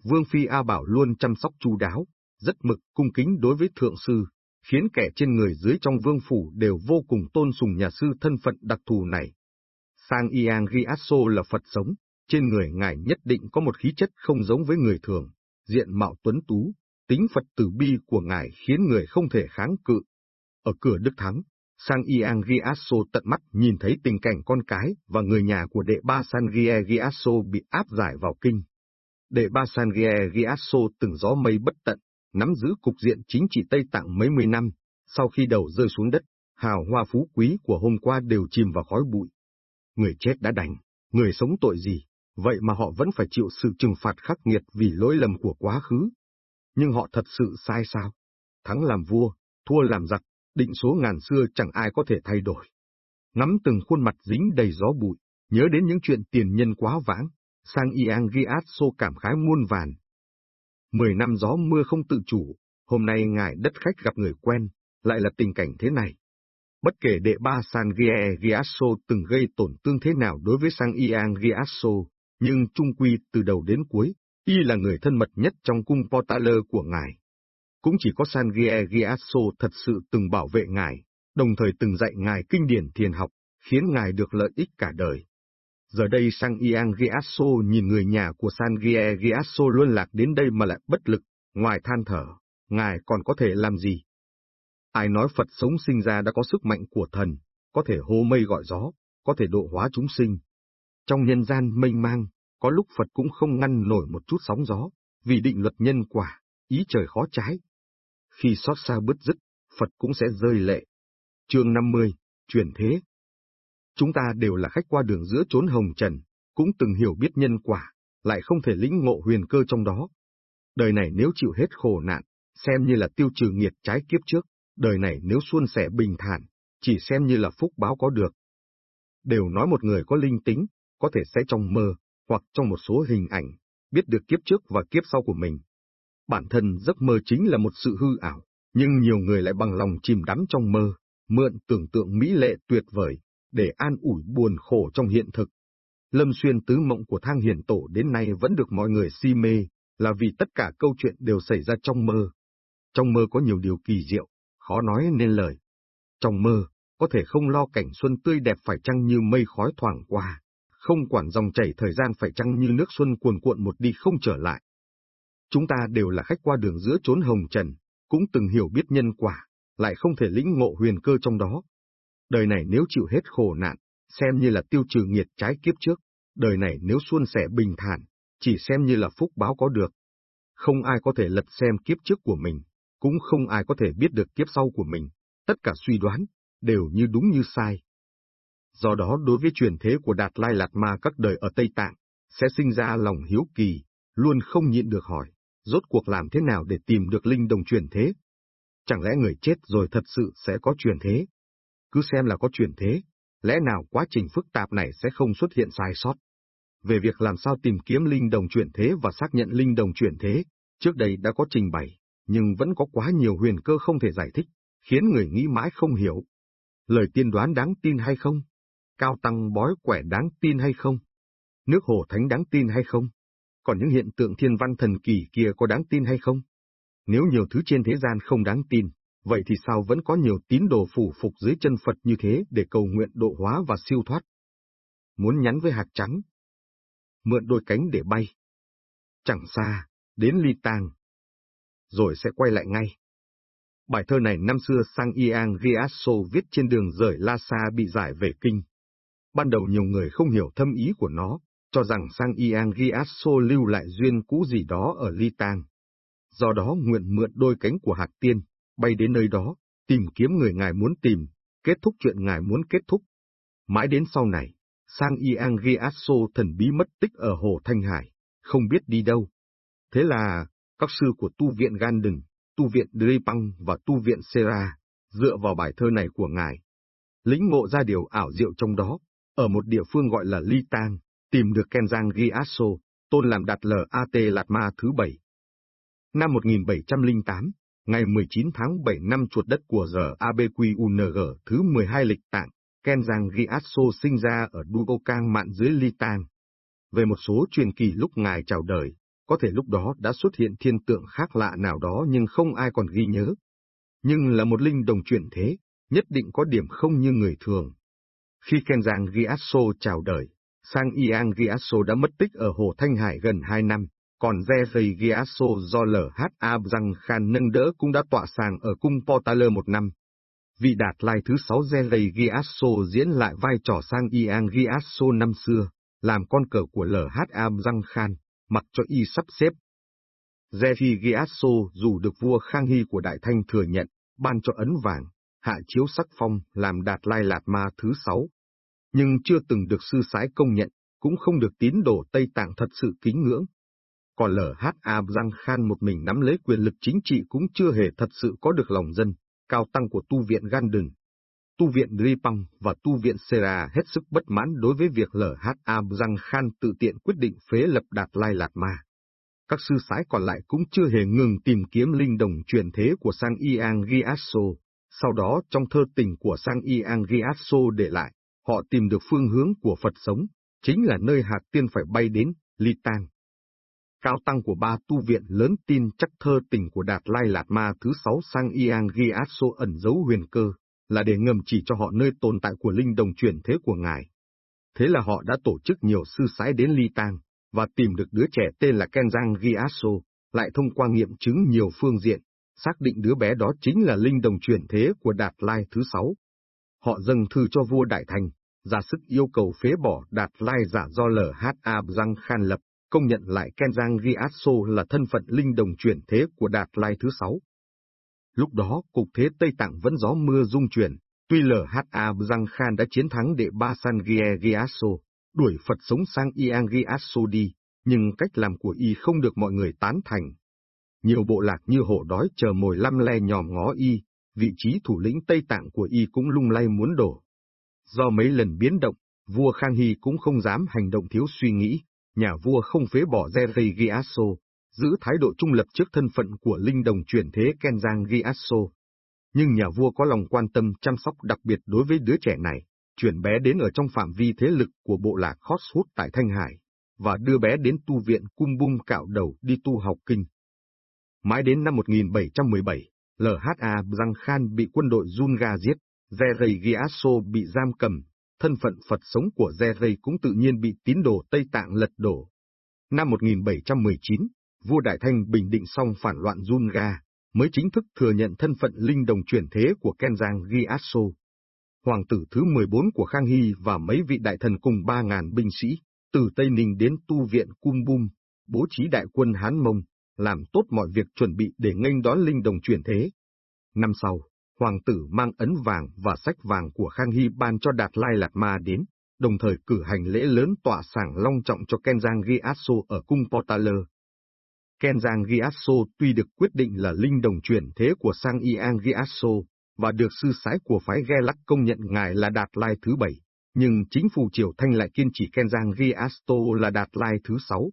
Vương Phi A Bảo luôn chăm sóc chu đáo, rất mực cung kính đối với thượng sư, khiến kẻ trên người dưới trong vương phủ đều vô cùng tôn sùng nhà sư thân phận đặc thù này. Sang Iang Giasso là Phật sống, trên người ngài nhất định có một khí chất không giống với người thường, diện mạo tuấn tú, tính Phật tử bi của ngài khiến người không thể kháng cự. Ở cửa Đức Thắng, Sang Iang Giasso tận mắt nhìn thấy tình cảnh con cái và người nhà của đệ ba Sangie Giasso bị áp giải vào kinh. Đệ ba Sangie Giasso từng gió mây bất tận, nắm giữ cục diện chính trị Tây Tạng mấy mươi năm, sau khi đầu rơi xuống đất, hào hoa phú quý của hôm qua đều chìm vào khói bụi. Người chết đã đành, người sống tội gì, vậy mà họ vẫn phải chịu sự trừng phạt khắc nghiệt vì lỗi lầm của quá khứ. Nhưng họ thật sự sai sao? Thắng làm vua, thua làm giặc, định số ngàn xưa chẳng ai có thể thay đổi. Ngắm từng khuôn mặt dính đầy gió bụi, nhớ đến những chuyện tiền nhân quá vãng, sang Iang Giatso cảm khái muôn vàn, Mười năm gió mưa không tự chủ, hôm nay ngài đất khách gặp người quen, lại là tình cảnh thế này. Bất kể đệ ba San Gie Giasso từng gây tổn thương thế nào đối với Sang Iang Giasso, nhưng trung quy từ đầu đến cuối, y là người thân mật nhất trong cung Portaler của ngài. Cũng chỉ có San Giegiasso thật sự từng bảo vệ ngài, đồng thời từng dạy ngài kinh điển thiền học, khiến ngài được lợi ích cả đời. Giờ đây sang Iang Giasso nhìn người nhà của San Gie Giasso luôn lạc đến đây mà lại bất lực, ngoài than thở, ngài còn có thể làm gì? Ai nói Phật sống sinh ra đã có sức mạnh của thần, có thể hô mây gọi gió, có thể độ hóa chúng sinh. Trong nhân gian mênh mang, có lúc Phật cũng không ngăn nổi một chút sóng gió, vì định luật nhân quả, ý trời khó trái. Khi xót xa bứt dứt, Phật cũng sẽ rơi lệ. Chương 50, chuyển thế Chúng ta đều là khách qua đường giữa chốn hồng trần, cũng từng hiểu biết nhân quả, lại không thể lĩnh ngộ huyền cơ trong đó. Đời này nếu chịu hết khổ nạn, xem như là tiêu trừ nghiệt trái kiếp trước, đời này nếu suôn sẻ bình thản, chỉ xem như là phúc báo có được. Đều nói một người có linh tính, có thể sẽ trong mơ, hoặc trong một số hình ảnh, biết được kiếp trước và kiếp sau của mình. Bản thân giấc mơ chính là một sự hư ảo, nhưng nhiều người lại bằng lòng chìm đắm trong mơ, mượn tưởng tượng mỹ lệ tuyệt vời, để an ủi buồn khổ trong hiện thực. Lâm xuyên tứ mộng của thang hiển tổ đến nay vẫn được mọi người si mê, là vì tất cả câu chuyện đều xảy ra trong mơ. Trong mơ có nhiều điều kỳ diệu, khó nói nên lời. Trong mơ, có thể không lo cảnh xuân tươi đẹp phải chăng như mây khói thoảng qua, không quản dòng chảy thời gian phải chăng như nước xuân cuồn cuộn một đi không trở lại. Chúng ta đều là khách qua đường giữa chốn hồng trần, cũng từng hiểu biết nhân quả, lại không thể lĩnh ngộ huyền cơ trong đó, đời này nếu chịu hết khổ nạn, xem như là tiêu trừ nghiệt trái kiếp trước, đời này nếu suôn sẻ bình thản, chỉ xem như là phúc báo có được. Không ai có thể lật xem kiếp trước của mình, cũng không ai có thể biết được kiếp sau của mình, tất cả suy đoán, đều như đúng như sai. Do đó đối với truyền thế của Đạt Lai Lạt Ma các đời ở Tây Tạng, sẽ sinh ra lòng hiếu kỳ, luôn không nhịn được hỏi, rốt cuộc làm thế nào để tìm được linh đồng chuyển thế? Chẳng lẽ người chết rồi thật sự sẽ có chuyển thế? cứ xem là có chuyển thế, lẽ nào quá trình phức tạp này sẽ không xuất hiện sai sót. Về việc làm sao tìm kiếm linh đồng chuyển thế và xác nhận linh đồng chuyển thế, trước đây đã có trình bày, nhưng vẫn có quá nhiều huyền cơ không thể giải thích, khiến người nghĩ mãi không hiểu. Lời tiên đoán đáng tin hay không? Cao tăng bói quẻ đáng tin hay không? Nước hồ thánh đáng tin hay không? Còn những hiện tượng thiên văn thần kỳ kia có đáng tin hay không? Nếu nhiều thứ trên thế gian không đáng tin, vậy thì sao vẫn có nhiều tín đồ phủ phục dưới chân Phật như thế để cầu nguyện độ hóa và siêu thoát? Muốn nhắn với hạt trắng, mượn đôi cánh để bay. Chẳng xa, đến ly tang, rồi sẽ quay lại ngay. Bài thơ này năm xưa Sang Iang Riasso viết trên đường rời Lhasa bị giải về kinh. Ban đầu nhiều người không hiểu thâm ý của nó, cho rằng Sang Ian Giasso lưu lại duyên cũ gì đó ở Ly Tang. Do đó nguyện mượn đôi cánh của hạt tiên, bay đến nơi đó, tìm kiếm người ngài muốn tìm, kết thúc chuyện ngài muốn kết thúc. Mãi đến sau này, Sang Ian Giasso thần bí mất tích ở Hồ Thanh Hải, không biết đi đâu. Thế là, các sư của tu viện Ganden, tu viện Dripang và tu viện Sera, dựa vào bài thơ này của ngài. Lĩnh ngộ ra điều ảo diệu trong đó, ở một địa phương gọi là Ly Tang, tìm được Kenjang Gyatso, tôn làm đạt L.A.T. Lạt Ma thứ bảy. Năm 1708, ngày 19 tháng 7 năm chuột đất của RABQUNG thứ 12 lịch tạng, Kenjang Gyatso sinh ra ở Dugokang mạn dưới Litan. Về một số truyền kỳ lúc ngài chào đời, có thể lúc đó đã xuất hiện thiên tượng khác lạ nào đó nhưng không ai còn ghi nhớ. Nhưng là một linh đồng chuyển thế, nhất định có điểm không như người thường. Khi Kenjang Gyatso chào đời, Sang Yang Giaso đã mất tích ở Hồ Thanh Hải gần 2 năm, còn Zerei Giaso do LHA Răng Khan nâng đỡ cũng đã tọa sàng ở cung Portaler một năm. Vị đạt lai thứ sáu Zerei Giaso diễn lại vai trò Sang Yang Giaso năm xưa, làm con cờ của LHA Răng Khan mặc cho y sắp xếp. Zefi Giaso dù được vua Khang Hy của Đại Thanh thừa nhận, ban cho ấn vàng, hạ chiếu sắc phong làm đạt lai lạt ma thứ sáu. Nhưng chưa từng được sư sái công nhận, cũng không được tín đồ Tây Tạng thật sự kính ngưỡng. Còn lở H. A. Giang Khan một mình nắm lấy quyền lực chính trị cũng chưa hề thật sự có được lòng dân, cao tăng của tu viện Gandun. Tu viện Dripang và tu viện Sera hết sức bất mãn đối với việc lở H. A. Giang Khan tự tiện quyết định phế lập Đạt Lai Lạt Ma. Các sư sái còn lại cũng chưa hề ngừng tìm kiếm linh đồng truyền thế của Sang Iang Gyatso. Sau đó trong thơ tình của Sang Iang Gyatso để lại, họ tìm được phương hướng của Phật sống, chính là nơi hạt tiên phải bay đến, Ly Tang. Cao tăng của ba tu viện lớn tin chắc thơ tình của Đạt Lai Lạt Ma thứ sáu Sang Iang giaso ẩn giấu huyền cơ, là để ngầm chỉ cho họ nơi tồn tại của linh đồng chuyển thế của ngài. Thế là họ đã tổ chức nhiều sư sái đến Ly Tang, và tìm được đứa trẻ tên là Kenjang Giaso, lại thông qua nghiệm chứng nhiều phương diện, xác định đứa bé đó chính là linh đồng chuyển thế của Đạt Lai thứ sáu. Họ dâng thư cho vua Đại Thành, ra sức yêu cầu phế bỏ Đạt Lai giả do LHA Giang Khan lập, công nhận lại ken giang Gyatso là thân phận linh đồng chuyển thế của Đạt Lai thứ sáu. Lúc đó, cục thế Tây Tạng vẫn gió mưa rung chuyển, tuy LHA Giang Khan đã chiến thắng đệ ba San Gie đuổi Phật sống sang Iang Gyatso đi, nhưng cách làm của y không được mọi người tán thành. Nhiều bộ lạc như hổ đói chờ mồi lăm le nhòm ngó y, vị trí thủ lĩnh Tây Tạng của y cũng lung lay muốn đổ. Do mấy lần biến động, vua Khang Hy cũng không dám hành động thiếu suy nghĩ, nhà vua không phế bỏ Zerei Giasso, giữ thái độ trung lập trước thân phận của linh đồng chuyển thế Kenjang Giasso. Nhưng nhà vua có lòng quan tâm chăm sóc đặc biệt đối với đứa trẻ này, chuyển bé đến ở trong phạm vi thế lực của bộ lạc Khoshut tại Thanh Hải, và đưa bé đến tu viện cung bung cạo đầu đi tu học kinh. Mãi đến năm 1717, LHA răng Khan bị quân đội Junga giết, Zerei Giasso bị giam cầm, thân phận Phật sống của Zerei cũng tự nhiên bị tín đồ Tây Tạng lật đổ. Năm 1719, vua Đại Thanh bình định xong phản loạn Junga, mới chính thức thừa nhận thân phận linh đồng chuyển thế của Kenjang Giasso. Hoàng tử thứ 14 của Khang Hy và mấy vị đại thần cùng 3.000 binh sĩ, từ Tây Ninh đến tu viện Cung Bum, bố trí đại quân Hán Mông, làm tốt mọi việc chuẩn bị để nghênh đón linh đồng chuyển thế. Năm sau, hoàng tử mang ấn vàng và sách vàng của Khang Hy ban cho Đạt Lai Lạt Ma đến, đồng thời cử hành lễ lớn tọa sảng long trọng cho Kenjang Gyatso ở cung Portaler. Kenjang Gyatso tuy được quyết định là linh đồng chuyển thế của Sang Iang Gyatso, và được sư sái của phái Ghe Lắc công nhận ngài là Đạt Lai thứ bảy, nhưng chính phủ Triều Thanh lại kiên trì Kenjang Gyatso là Đạt Lai thứ sáu,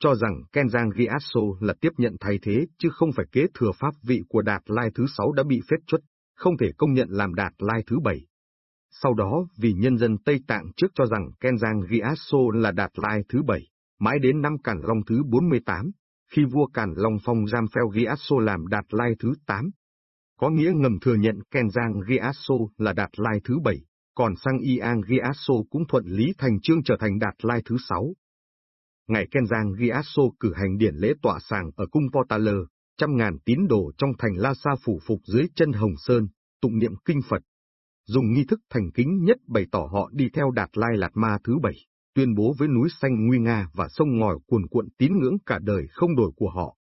cho rằng Kenjang Gyatso là tiếp nhận thay thế chứ không phải kế thừa pháp vị của Đạt Lai thứ sáu đã bị phết chuất, không thể công nhận làm Đạt Lai thứ bảy. Sau đó vì nhân dân Tây Tạng trước cho rằng Kenjang Gyatso là Đạt Lai thứ bảy, Mãi đến năm Càn Long thứ 48, khi vua Càn Long phong Jamphel Gyatso làm Đạt Lai thứ 8. Có nghĩa ngầm thừa nhận Kenjang Gyatso là Đạt Lai thứ 7, còn Sang Iang Gyatso cũng thuận lý thành trương trở thành Đạt Lai thứ 6. Ngày Kenzang Ghiasso cử hành điển lễ tọa sàng ở cung Potala, trăm ngàn tín đồ trong thành La Sa phủ phục dưới chân Hồng Sơn, tụng niệm kinh Phật. Dùng nghi thức thành kính nhất bày tỏ họ đi theo Đạt Lai Lạt Ma thứ bảy, tuyên bố với núi xanh nguy nga và sông ngòi cuồn cuộn tín ngưỡng cả đời không đổi của họ.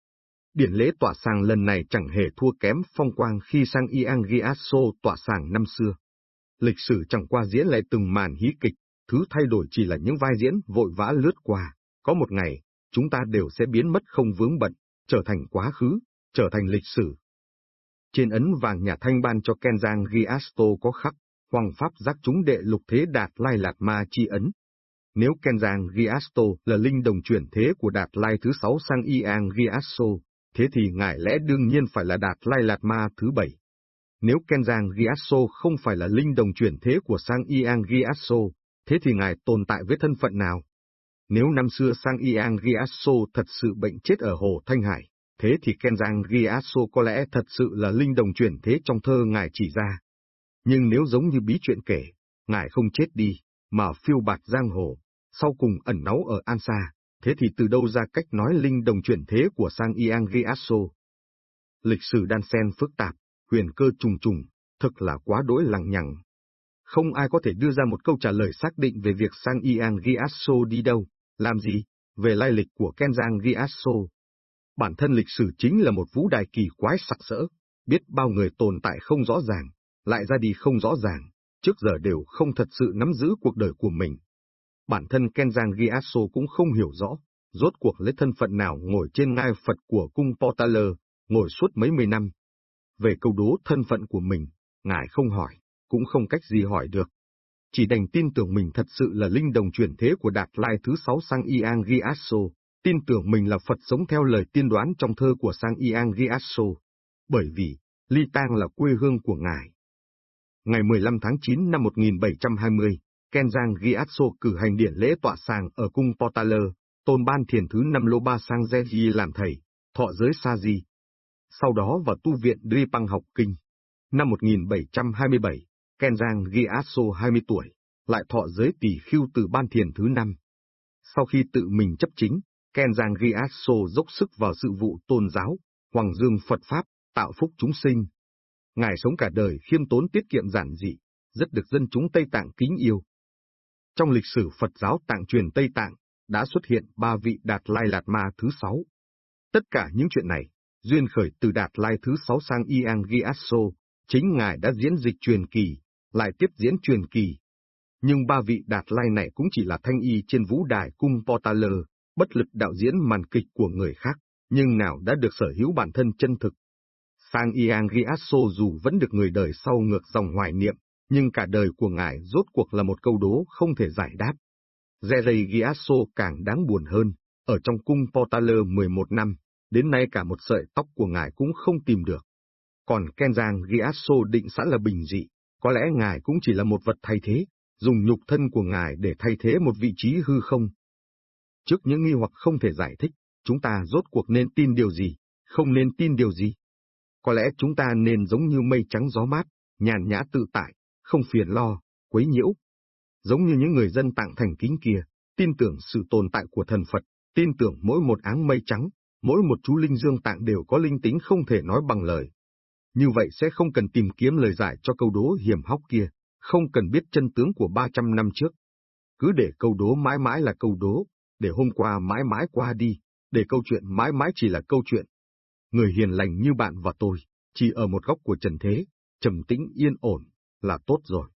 Điển lễ tỏa sàng lần này chẳng hề thua kém phong quang khi sang Iang Ghiasso tỏa sàng năm xưa. Lịch sử chẳng qua diễn lại từng màn hí kịch, thứ thay đổi chỉ là những vai diễn vội vã lướt qua. Có một ngày, chúng ta đều sẽ biến mất không vướng bận, trở thành quá khứ, trở thành lịch sử. Trên ấn vàng nhà thanh ban cho Kenjang Giasto có khắc, Hoàng Pháp giác chúng đệ lục thế đạt lai lạt ma chi ấn. Nếu Kenjang Giasto là linh đồng chuyển thế của đạt lai thứ sáu sang Iang Giasto, thế thì ngài lẽ đương nhiên phải là đạt lai lạt ma thứ bảy. Nếu Kenjang Giasso không phải là linh đồng chuyển thế của sang Iang Giasso, thế thì ngài tồn tại với thân phận nào? Nếu năm xưa sang Iang Ghiasso thật sự bệnh chết ở Hồ Thanh Hải, thế thì Kenzang Ghiasso có lẽ thật sự là linh đồng chuyển thế trong thơ ngài chỉ ra. Nhưng nếu giống như bí chuyện kể, ngài không chết đi, mà phiêu bạt giang hồ, sau cùng ẩn náu ở An Sa, thế thì từ đâu ra cách nói linh đồng chuyển thế của sang Iang Ghiasso? Lịch sử đan sen phức tạp, huyền cơ trùng trùng, thật là quá đỗi lằng nhằng. Không ai có thể đưa ra một câu trả lời xác định về việc sang Iang Ghiasso đi đâu, làm gì, về lai lịch của Kenjang Ghiasso. Bản thân lịch sử chính là một vũ đài kỳ quái sặc sỡ, biết bao người tồn tại không rõ ràng, lại ra đi không rõ ràng, trước giờ đều không thật sự nắm giữ cuộc đời của mình. Bản thân Kenjang Giasso cũng không hiểu rõ, rốt cuộc lấy thân phận nào ngồi trên ngai Phật của cung Portaler, ngồi suốt mấy mươi năm. Về câu đố thân phận của mình, ngài không hỏi, cũng không cách gì hỏi được. Chỉ đành tin tưởng mình thật sự là linh đồng chuyển thế của Đạt Lai thứ sáu sang Iang Giasso, tin tưởng mình là Phật sống theo lời tiên đoán trong thơ của sang Iang Giasso, bởi vì Ly Tang là quê hương của ngài. Ngày 15 tháng 9 năm 1720, Kenjang Giasso cử hành điển lễ tọa sàng ở cung Portaler, tôn ban thiền thứ năm Lô Ba Sang Zeji làm thầy, thọ giới Sa Di. Sau đó vào tu viện Dripang học kinh. Năm 1727, Kenjang Gyatso 20 tuổi, lại thọ giới tỷ khưu từ ban thiền thứ năm. Sau khi tự mình chấp chính, Kenjang Gyatso dốc sức vào sự vụ tôn giáo, hoàng dương Phật Pháp, tạo phúc chúng sinh. Ngài sống cả đời khiêm tốn tiết kiệm giản dị, rất được dân chúng Tây Tạng kính yêu. Trong lịch sử Phật giáo tạng truyền Tây Tạng, đã xuất hiện ba vị Đạt Lai Lạt Ma thứ sáu. Tất cả những chuyện này, duyên khởi từ Đạt Lai thứ sáu sang Iang Gyatso, chính Ngài đã diễn dịch truyền kỳ, lại tiếp diễn truyền kỳ. Nhưng ba vị Đạt Lai này cũng chỉ là thanh y trên vũ đài cung Portaler, bất lực đạo diễn màn kịch của người khác, nhưng nào đã được sở hữu bản thân chân thực. Sang Iang Giasso dù vẫn được người đời sau ngược dòng hoài niệm, nhưng cả đời của ngài rốt cuộc là một câu đố không thể giải đáp. Jerry Giasso càng đáng buồn hơn, ở trong cung Portaler 11 năm, đến nay cả một sợi tóc của ngài cũng không tìm được. Còn Kenjang Giasso định sẵn là bình dị, có lẽ ngài cũng chỉ là một vật thay thế, dùng nhục thân của ngài để thay thế một vị trí hư không. Trước những nghi hoặc không thể giải thích, chúng ta rốt cuộc nên tin điều gì, không nên tin điều gì. Có lẽ chúng ta nên giống như mây trắng gió mát, nhàn nhã tự tại, không phiền lo, quấy nhiễu. Giống như những người dân tạng thành kính kia, tin tưởng sự tồn tại của thần Phật, tin tưởng mỗi một áng mây trắng, mỗi một chú linh dương tạng đều có linh tính không thể nói bằng lời. Như vậy sẽ không cần tìm kiếm lời giải cho câu đố hiểm hóc kia, không cần biết chân tướng của 300 năm trước. Cứ để câu đố mãi mãi là câu đố, để hôm qua mãi mãi qua đi, để câu chuyện mãi mãi chỉ là câu chuyện. Người hiền lành như bạn và tôi, chỉ ở một góc của trần thế, trầm tĩnh yên ổn, là tốt rồi.